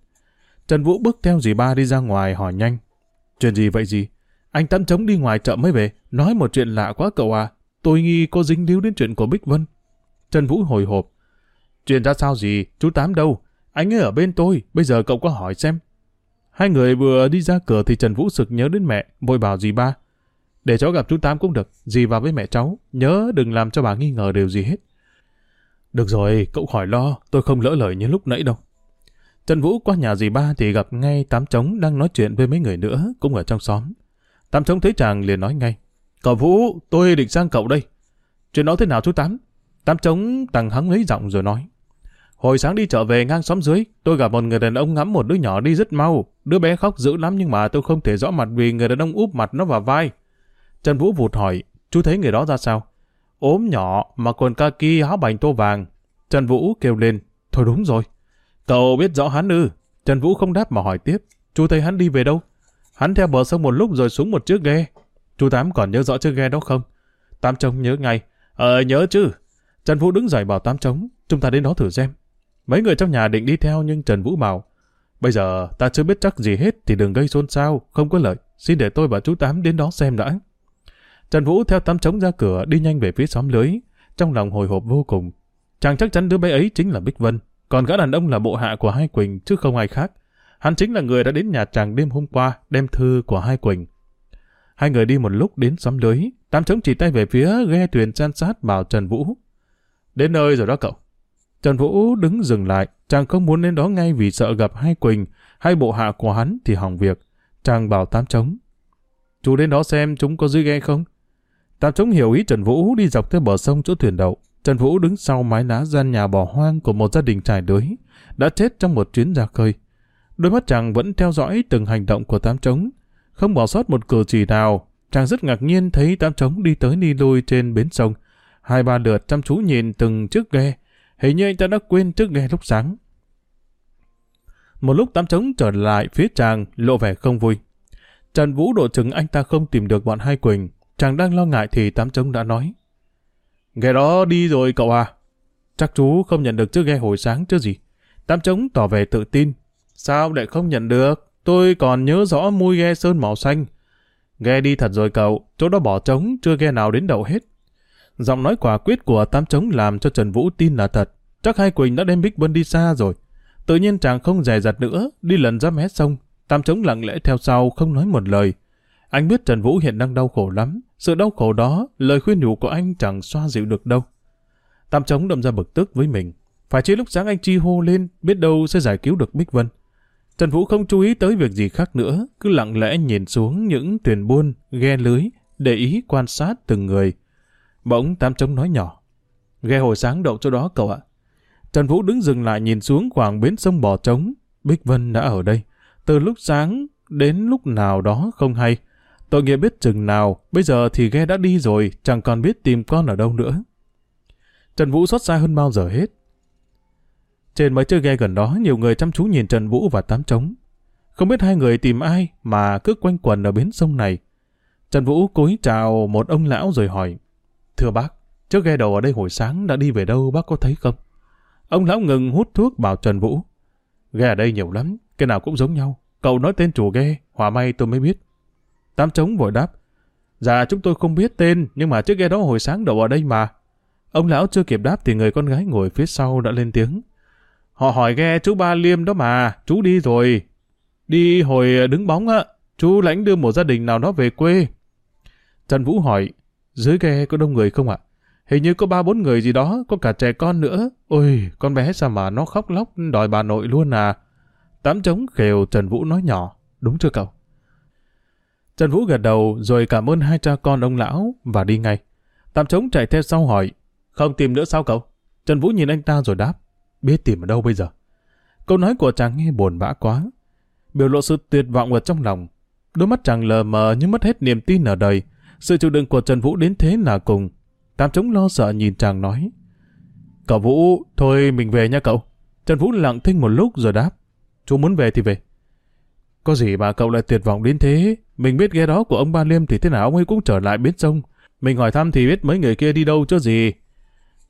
Trần Vũ bước theo dì ba đi ra ngoài hỏi nhanh. Chuyện gì vậy gì? Anh tắm trống đi ngoài chợ mới về, nói một chuyện lạ quá cậu à. Tôi nghi có dính líu đến chuyện của Bích Vân. Trần Vũ hồi hộp. Chuyện ra sao gì? Chú Tám đâu? Anh ấy ở bên tôi, bây giờ cậu có hỏi xem. Hai người vừa đi ra cửa thì Trần Vũ sực nhớ đến mẹ, vội bảo dì ba. Để cháu gặp chú Tám cũng được, dì vào với mẹ cháu, nhớ đừng làm cho bà nghi ngờ điều gì hết. Được rồi, cậu khỏi lo, tôi không lỡ lời như lúc nãy đâu. Trần Vũ qua nhà dì ba thì gặp ngay Tám Trống đang nói chuyện với mấy người nữa, cũng ở trong xóm. Tám Trống thấy chàng liền nói ngay. Cậu Vũ, tôi định sang cậu đây. Chuyện đó thế nào chú Tám? Tám Trống tăng hắng lấy giọng rồi nói. Hồi sáng đi chợ về ngang xóm dưới, tôi gặp một người đàn ông ngắm một đứa nhỏ đi rất mau. Đứa bé khóc dữ lắm nhưng mà tôi không thể rõ mặt vì người đàn ông úp mặt nó vào vai. Trần Vũ vụt hỏi, chú thấy người đó ra sao? ốm nhỏ, mà quần kaki áo bành tô vàng. Trần Vũ kêu lên, thôi đúng rồi. Cậu biết rõ hắn ư? Trần Vũ không đáp mà hỏi tiếp, chú thấy hắn đi về đâu? Hắn theo bờ sông một lúc rồi xuống một chiếc ghe. Chú Tám còn nhớ rõ chiếc ghe đó không? Tám trông nhớ ngay. Ờ nhớ chứ. Trần Vũ đứng dậy bảo Tám trống, chúng ta đến đó thử xem. Mấy người trong nhà định đi theo nhưng Trần Vũ bảo, bây giờ ta chưa biết chắc gì hết thì đừng gây xôn xao, không có lợi. Xin để tôi và chú Tám đến đó xem đã. Trần Vũ theo Tám trống ra cửa đi nhanh về phía xóm lưới, trong lòng hồi hộp vô cùng. Chàng chắc chắn đứa bé ấy chính là Bích Vân, còn gã đàn ông là bộ hạ của Hai Quỳnh chứ không ai khác. Hắn chính là người đã đến nhà chàng đêm hôm qua đem thư của Hai Quỳnh. Hai người đi một lúc đến xóm lưới, Tám trống chỉ tay về phía ghe thuyền san sát bảo Trần Vũ. Đến nơi rồi đó cậu. Trần Vũ đứng dừng lại, chàng không muốn đến đó ngay vì sợ gặp Hai Quỳnh, hay bộ hạ của hắn thì hỏng việc. Chàng bảo Tám trống. Chú đến đó xem chúng có dưới ghe không? Tám trống hiểu ý Trần Vũ đi dọc theo bờ sông chỗ thuyền đậu. Trần Vũ đứng sau mái lá gian nhà bỏ hoang của một gia đình trải lưới, đã chết trong một chuyến ra khơi. Đôi mắt chàng vẫn theo dõi từng hành động của tám trống, không bỏ sót một cử chỉ nào. Chàng rất ngạc nhiên thấy tám trống đi tới đi lui trên bến sông. Hai ba lượt chăm chú nhìn từng chiếc ghe, hình như anh ta đã quên chiếc ghe lúc sáng. Một lúc tám trống trở lại phía chàng, lộ vẻ không vui. Trần Vũ độ chừng anh ta không tìm được bọn hai Quỳnh. Chàng đang lo ngại thì tám trống đã nói. Ghe đó đi rồi cậu à. Chắc chú không nhận được chiếc ghe hồi sáng chứ gì. Tám trống tỏ vẻ tự tin. Sao lại không nhận được? Tôi còn nhớ rõ mui ghe sơn màu xanh. Ghe đi thật rồi cậu, chỗ đó bỏ trống, chưa ghe nào đến đậu hết. Giọng nói quả quyết của tám trống làm cho Trần Vũ tin là thật. Chắc hai Quỳnh đã đem Bích Vân đi xa rồi. Tự nhiên chàng không dè dặt nữa, đi lần ra mé sông. tam trống lặng lẽ theo sau, không nói một lời. Anh biết Trần Vũ hiện đang đau khổ lắm. Sự đau khổ đó, lời khuyên nhủ của anh chẳng xoa dịu được đâu. Tam trống đâm ra bực tức với mình. Phải chỉ lúc sáng anh chi hô lên, biết đâu sẽ giải cứu được Bích Vân. Trần Vũ không chú ý tới việc gì khác nữa, cứ lặng lẽ nhìn xuống những thuyền buôn, ghe lưới, để ý quan sát từng người. Bỗng Tam Trống nói nhỏ. Ghe hồi sáng đậu chỗ đó cậu ạ. Trần Vũ đứng dừng lại nhìn xuống khoảng bến sông bò trống. Bích Vân đã ở đây. Từ lúc sáng đến lúc nào đó không hay. Tội nghiệp biết chừng nào, bây giờ thì ghe đã đi rồi, chẳng còn biết tìm con ở đâu nữa. Trần Vũ xót xa hơn bao giờ hết. Trên mấy chiếc ghe gần đó, nhiều người chăm chú nhìn Trần Vũ và Tám Trống. Không biết hai người tìm ai mà cứ quanh quần ở bến sông này. Trần Vũ cúi chào một ông lão rồi hỏi. Thưa bác, chiếc ghe đầu ở đây hồi sáng đã đi về đâu bác có thấy không? Ông lão ngừng hút thuốc bảo Trần Vũ. Ghe ở đây nhiều lắm, cái nào cũng giống nhau. Cậu nói tên chủ ghe, hòa may tôi mới biết. Tám trống vội đáp. Dạ chúng tôi không biết tên, nhưng mà chiếc ghe đó hồi sáng đậu ở đây mà. Ông lão chưa kịp đáp thì người con gái ngồi phía sau đã lên tiếng. Họ hỏi ghe chú Ba Liêm đó mà, chú đi rồi. Đi hồi đứng bóng á, chú lãnh đưa một gia đình nào đó về quê. Trần Vũ hỏi, dưới ghe có đông người không ạ? Hình như có ba bốn người gì đó, có cả trẻ con nữa. Ôi, con bé sao mà nó khóc lóc đòi bà nội luôn à. Tám trống khều Trần Vũ nói nhỏ, đúng chưa cậu? Trần Vũ gật đầu rồi cảm ơn hai cha con ông lão và đi ngay. Tạm trống chạy theo sau hỏi, không tìm nữa sao cậu? Trần Vũ nhìn anh ta rồi đáp, biết tìm ở đâu bây giờ? Câu nói của chàng nghe buồn bã quá. Biểu lộ sự tuyệt vọng ở trong lòng. Đôi mắt chàng lờ mờ như mất hết niềm tin ở đời. Sự chịu đựng của Trần Vũ đến thế là cùng. Tam trống lo sợ nhìn chàng nói, Cậu Vũ, thôi mình về nha cậu. Trần Vũ lặng thinh một lúc rồi đáp, chú muốn về thì về. Có gì mà cậu lại tuyệt vọng đến thế? Mình biết ghe đó của ông Ba Liêm thì thế nào ông ấy cũng trở lại bến sông. Mình hỏi thăm thì biết mấy người kia đi đâu chứ gì.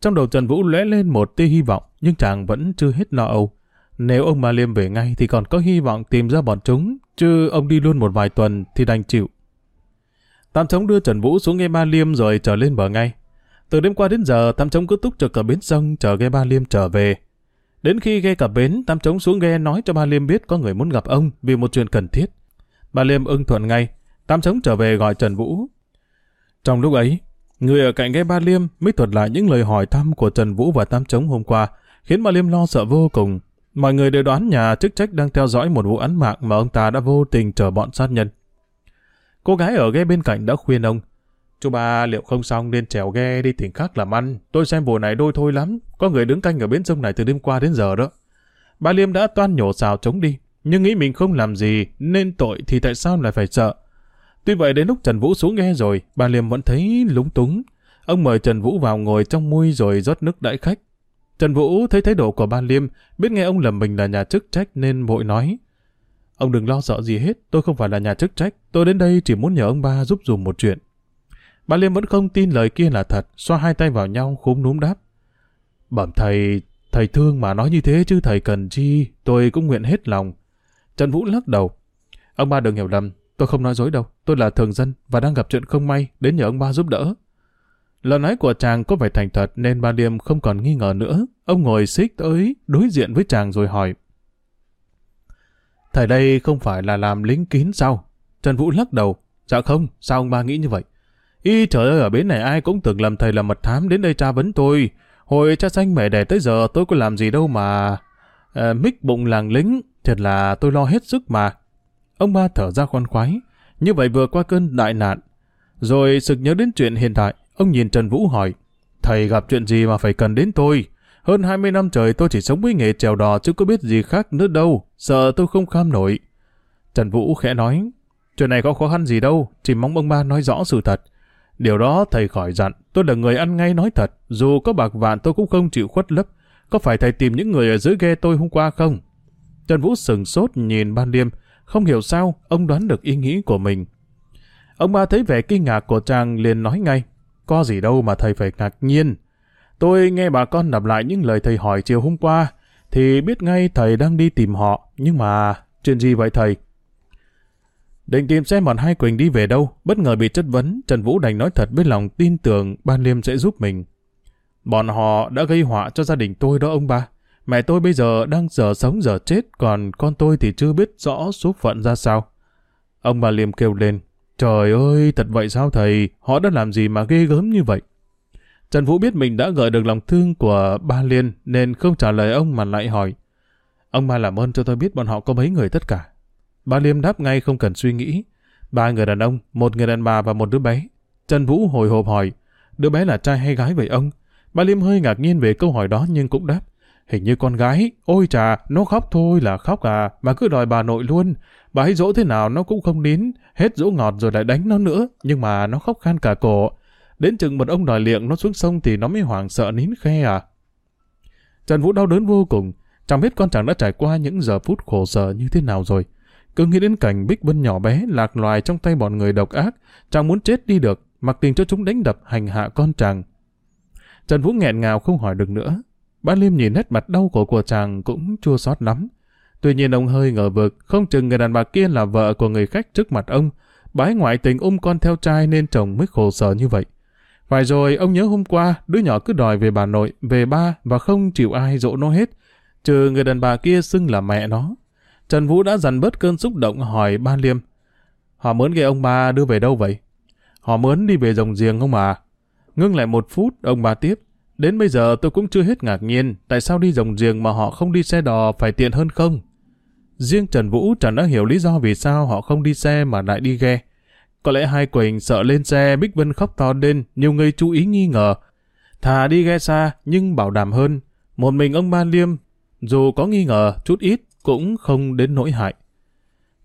Trong đầu Trần Vũ lóe lên một tia hy vọng, nhưng chàng vẫn chưa hết lo âu. Nếu ông Ba Liêm về ngay thì còn có hy vọng tìm ra bọn chúng, chứ ông đi luôn một vài tuần thì đành chịu. Tam Trống đưa Trần Vũ xuống ghe Ba Liêm rồi trở lên bờ ngay. Từ đêm qua đến giờ, Tam Trống cứ túc trực ở bến sông chờ ghe Ba Liêm trở về. Đến khi ghe cập bến, Tam Trống xuống ghe nói cho Ba Liêm biết có người muốn gặp ông vì một chuyện cần thiết. Ba Liêm ưng thuận ngay, Tam Trống trở về gọi Trần Vũ. Trong lúc ấy, người ở cạnh ghe Ba Liêm mới thuật lại những lời hỏi thăm của Trần Vũ và Tam Trống hôm qua, khiến Ba Liêm lo sợ vô cùng. Mọi người đều đoán nhà chức trách đang theo dõi một vụ án mạng mà ông ta đã vô tình chờ bọn sát nhân. Cô gái ở ghe bên cạnh đã khuyên ông, Chú ba liệu không xong nên trèo ghe đi tỉnh khác làm ăn. Tôi xem vụ này đôi thôi lắm. Có người đứng canh ở bến sông này từ đêm qua đến giờ đó. Ba Liêm đã toan nhổ xào chống đi. Nhưng nghĩ mình không làm gì nên tội thì tại sao lại phải sợ. Tuy vậy đến lúc Trần Vũ xuống ghe rồi, ba Liêm vẫn thấy lúng túng. Ông mời Trần Vũ vào ngồi trong mui rồi rót nước đãi khách. Trần Vũ thấy thái độ của ba Liêm, biết nghe ông lầm mình là nhà chức trách nên vội nói. Ông đừng lo sợ gì hết, tôi không phải là nhà chức trách, tôi đến đây chỉ muốn nhờ ông ba giúp dùm một chuyện. Bà Liêm vẫn không tin lời kia là thật, xoa hai tay vào nhau khúm núm đáp. Bẩm thầy, thầy thương mà nói như thế chứ thầy cần chi, tôi cũng nguyện hết lòng. Trần Vũ lắc đầu. Ông ba đừng hiểu lầm, Tôi không nói dối đâu, tôi là thường dân và đang gặp chuyện không may, đến nhờ ông ba giúp đỡ. Lời nói của chàng có vẻ thành thật nên ba Liêm không còn nghi ngờ nữa. Ông ngồi xích tới đối diện với chàng rồi hỏi. Thầy đây không phải là làm lính kín sao? Trần Vũ lắc đầu. Dạ không, sao ông ba nghĩ như vậy? Y trời ơi, ở bến này ai cũng tưởng lầm thầy là mật thám đến đây tra vấn tôi. Hồi cha xanh mẹ đẻ tới giờ tôi có làm gì đâu mà... À, mít bụng làng lính, thật là tôi lo hết sức mà. Ông ba thở ra khoan khoái. Như vậy vừa qua cơn đại nạn. Rồi sực nhớ đến chuyện hiện tại, ông nhìn Trần Vũ hỏi. Thầy gặp chuyện gì mà phải cần đến tôi? Hơn 20 năm trời tôi chỉ sống với nghề trèo đò chứ có biết gì khác nữa đâu. Sợ tôi không kham nổi. Trần Vũ khẽ nói. Chuyện này có khó khăn gì đâu, chỉ mong ông ba nói rõ sự thật. Điều đó thầy khỏi dặn, tôi là người ăn ngay nói thật, dù có bạc vạn tôi cũng không chịu khuất lấp. Có phải thầy tìm những người ở dưới ghe tôi hôm qua không? Trần Vũ sừng sốt nhìn Ban Liêm, không hiểu sao ông đoán được ý nghĩ của mình. Ông ba thấy vẻ kinh ngạc của chàng liền nói ngay, có gì đâu mà thầy phải ngạc nhiên. Tôi nghe bà con lặp lại những lời thầy hỏi chiều hôm qua, thì biết ngay thầy đang đi tìm họ, nhưng mà chuyện gì vậy thầy? Định tìm xem bọn hai Quỳnh đi về đâu, bất ngờ bị chất vấn, Trần Vũ đành nói thật với lòng tin tưởng ba Liêm sẽ giúp mình. Bọn họ đã gây họa cho gia đình tôi đó ông ba. Mẹ tôi bây giờ đang giờ sống giờ chết, còn con tôi thì chưa biết rõ số phận ra sao. Ông bà Liêm kêu lên, trời ơi, thật vậy sao thầy, họ đã làm gì mà ghê gớm như vậy? Trần Vũ biết mình đã gợi được lòng thương của ba Liên nên không trả lời ông mà lại hỏi. Ông ba làm ơn cho tôi biết bọn họ có mấy người tất cả. Ba Liêm đáp ngay không cần suy nghĩ. Ba người đàn ông, một người đàn bà và một đứa bé. Trần Vũ hồi hộp hỏi, đứa bé là trai hay gái vậy ông? Ba Liêm hơi ngạc nhiên về câu hỏi đó nhưng cũng đáp. Hình như con gái, ôi trà, nó khóc thôi là khóc à, mà cứ đòi bà nội luôn. Bà ấy dỗ thế nào nó cũng không nín, hết dỗ ngọt rồi lại đánh nó nữa, nhưng mà nó khóc khan cả cổ. Đến chừng một ông đòi liệng nó xuống sông thì nó mới hoảng sợ nín khe à. Trần Vũ đau đớn vô cùng, chẳng biết con chàng đã trải qua những giờ phút khổ sở như thế nào rồi. Cứ nghĩ đến cảnh Bích Vân nhỏ bé lạc loài trong tay bọn người độc ác, chàng muốn chết đi được, mặc tình cho chúng đánh đập hành hạ con chàng. Trần Vũ nghẹn ngào không hỏi được nữa. Bá Liêm nhìn hết mặt đau khổ của chàng cũng chua xót lắm. Tuy nhiên ông hơi ngờ vực, không chừng người đàn bà kia là vợ của người khách trước mặt ông. Bái ngoại tình ôm con theo trai nên chồng mới khổ sở như vậy. Phải rồi, ông nhớ hôm qua, đứa nhỏ cứ đòi về bà nội, về ba và không chịu ai dỗ nó hết. Trừ người đàn bà kia xưng là mẹ nó. Trần Vũ đã dằn bớt cơn xúc động hỏi Ba Liêm. Họ muốn cái ông ba đưa về đâu vậy? Họ muốn đi về rồng giềng không à? Ngưng lại một phút, ông ba tiếp. Đến bây giờ tôi cũng chưa hết ngạc nhiên, tại sao đi rồng giềng mà họ không đi xe đò phải tiện hơn không? Riêng Trần Vũ chẳng đã hiểu lý do vì sao họ không đi xe mà lại đi ghe. Có lẽ hai Quỳnh sợ lên xe Bích Vân khóc to lên, nhiều người chú ý nghi ngờ. Thà đi ghe xa nhưng bảo đảm hơn. Một mình ông Ba Liêm, dù có nghi ngờ chút ít, cũng không đến nỗi hại.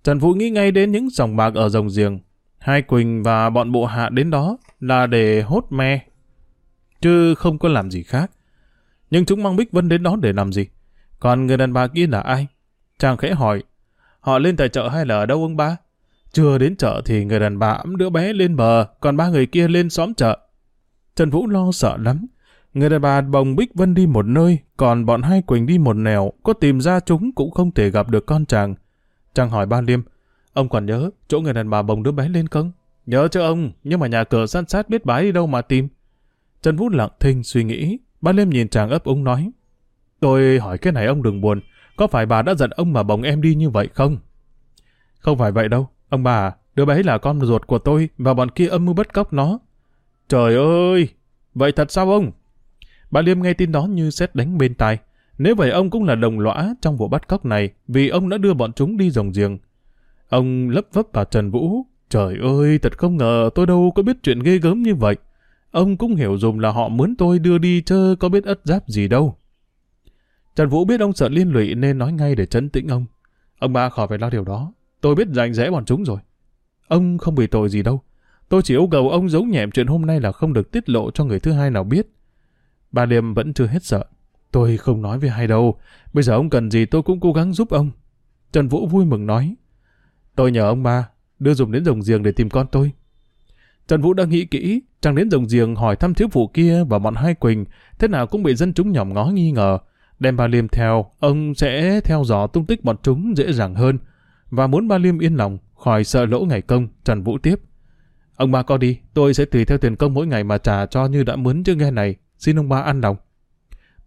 Trần Vũ nghĩ ngay đến những dòng bạc ở rồng giềng. Hai Quỳnh và bọn bộ hạ đến đó là để hốt me, chứ không có làm gì khác. Nhưng chúng mang Bích Vân đến đó để làm gì? Còn người đàn bà kia là ai? Chàng khẽ hỏi, họ lên tại chợ hay là ở đâu ông ba? Chưa đến chợ thì người đàn bà ấm đứa bé lên bờ, còn ba người kia lên xóm chợ. Trần Vũ lo sợ lắm. Người đàn bà bồng Bích Vân đi một nơi, còn bọn hai Quỳnh đi một nẻo, có tìm ra chúng cũng không thể gặp được con chàng. Chàng hỏi ba Liêm, ông còn nhớ chỗ người đàn bà bồng đứa bé lên không? Nhớ cho ông, nhưng mà nhà cửa san sát biết bái đi đâu mà tìm. Trần Vũ lặng thinh suy nghĩ, ba Liêm nhìn chàng ấp úng nói, tôi hỏi cái này ông đừng buồn, có phải bà đã giận ông mà bồng em đi như vậy không? Không phải vậy đâu, ông bà, đứa bé là con ruột của tôi và bọn kia âm mưu bắt cóc nó. Trời ơi, vậy thật sao ông? Bà Liêm nghe tin đó như xét đánh bên tai. Nếu vậy ông cũng là đồng lõa trong vụ bắt cóc này vì ông đã đưa bọn chúng đi rồng giềng. Ông lấp vấp vào Trần Vũ. Trời ơi, thật không ngờ tôi đâu có biết chuyện ghê gớm như vậy. Ông cũng hiểu dùng là họ muốn tôi đưa đi chứ có biết ất giáp gì đâu. Trần Vũ biết ông sợ liên lụy nên nói ngay để chấn tĩnh ông. Ông ba khỏi phải lo điều đó. Tôi biết rành rẽ bọn chúng rồi. Ông không bị tội gì đâu. Tôi chỉ yêu cầu ông giấu nhẹm chuyện hôm nay là không được tiết lộ cho người thứ hai nào biết. bà Liêm vẫn chưa hết sợ. Tôi không nói với hai đâu. Bây giờ ông cần gì tôi cũng cố gắng giúp ông. Trần Vũ vui mừng nói. Tôi nhờ ông ba đưa dùng đến rồng giềng để tìm con tôi. Trần Vũ đã nghĩ kỹ, chẳng đến rồng giềng hỏi thăm thiếu phụ kia và bọn hai Quỳnh, thế nào cũng bị dân chúng nhỏm ngó nghi ngờ. Đem bà Liêm theo, ông sẽ theo dõi tung tích bọn chúng dễ dàng hơn và muốn ba Liêm yên lòng, khỏi sợ lỗ ngày công, Trần Vũ tiếp. Ông ba có đi, tôi sẽ tùy theo tiền công mỗi ngày mà trả cho như đã mướn chứ nghe này, xin ông ba ăn lòng.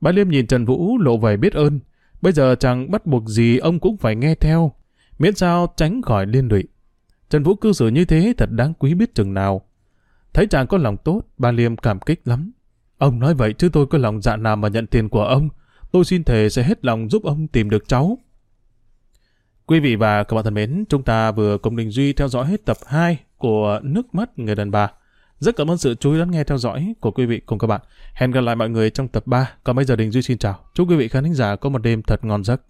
Ba Liêm nhìn Trần Vũ lộ vẻ biết ơn, bây giờ chẳng bắt buộc gì ông cũng phải nghe theo, miễn sao tránh khỏi liên lụy. Trần Vũ cư xử như thế thật đáng quý biết chừng nào. Thấy chàng có lòng tốt, ba Liêm cảm kích lắm. Ông nói vậy chứ tôi có lòng dạ nào mà nhận tiền của ông. Tôi xin thề sẽ hết lòng giúp ông tìm được cháu. Quý vị và các bạn thân mến, chúng ta vừa cùng Đình Duy theo dõi hết tập 2 của Nước mắt người đàn bà. Rất cảm ơn sự chú ý lắng nghe theo dõi của quý vị cùng các bạn. Hẹn gặp lại mọi người trong tập 3. Còn bây giờ Đình Duy xin chào. Chúc quý vị khán giả có một đêm thật ngon giấc.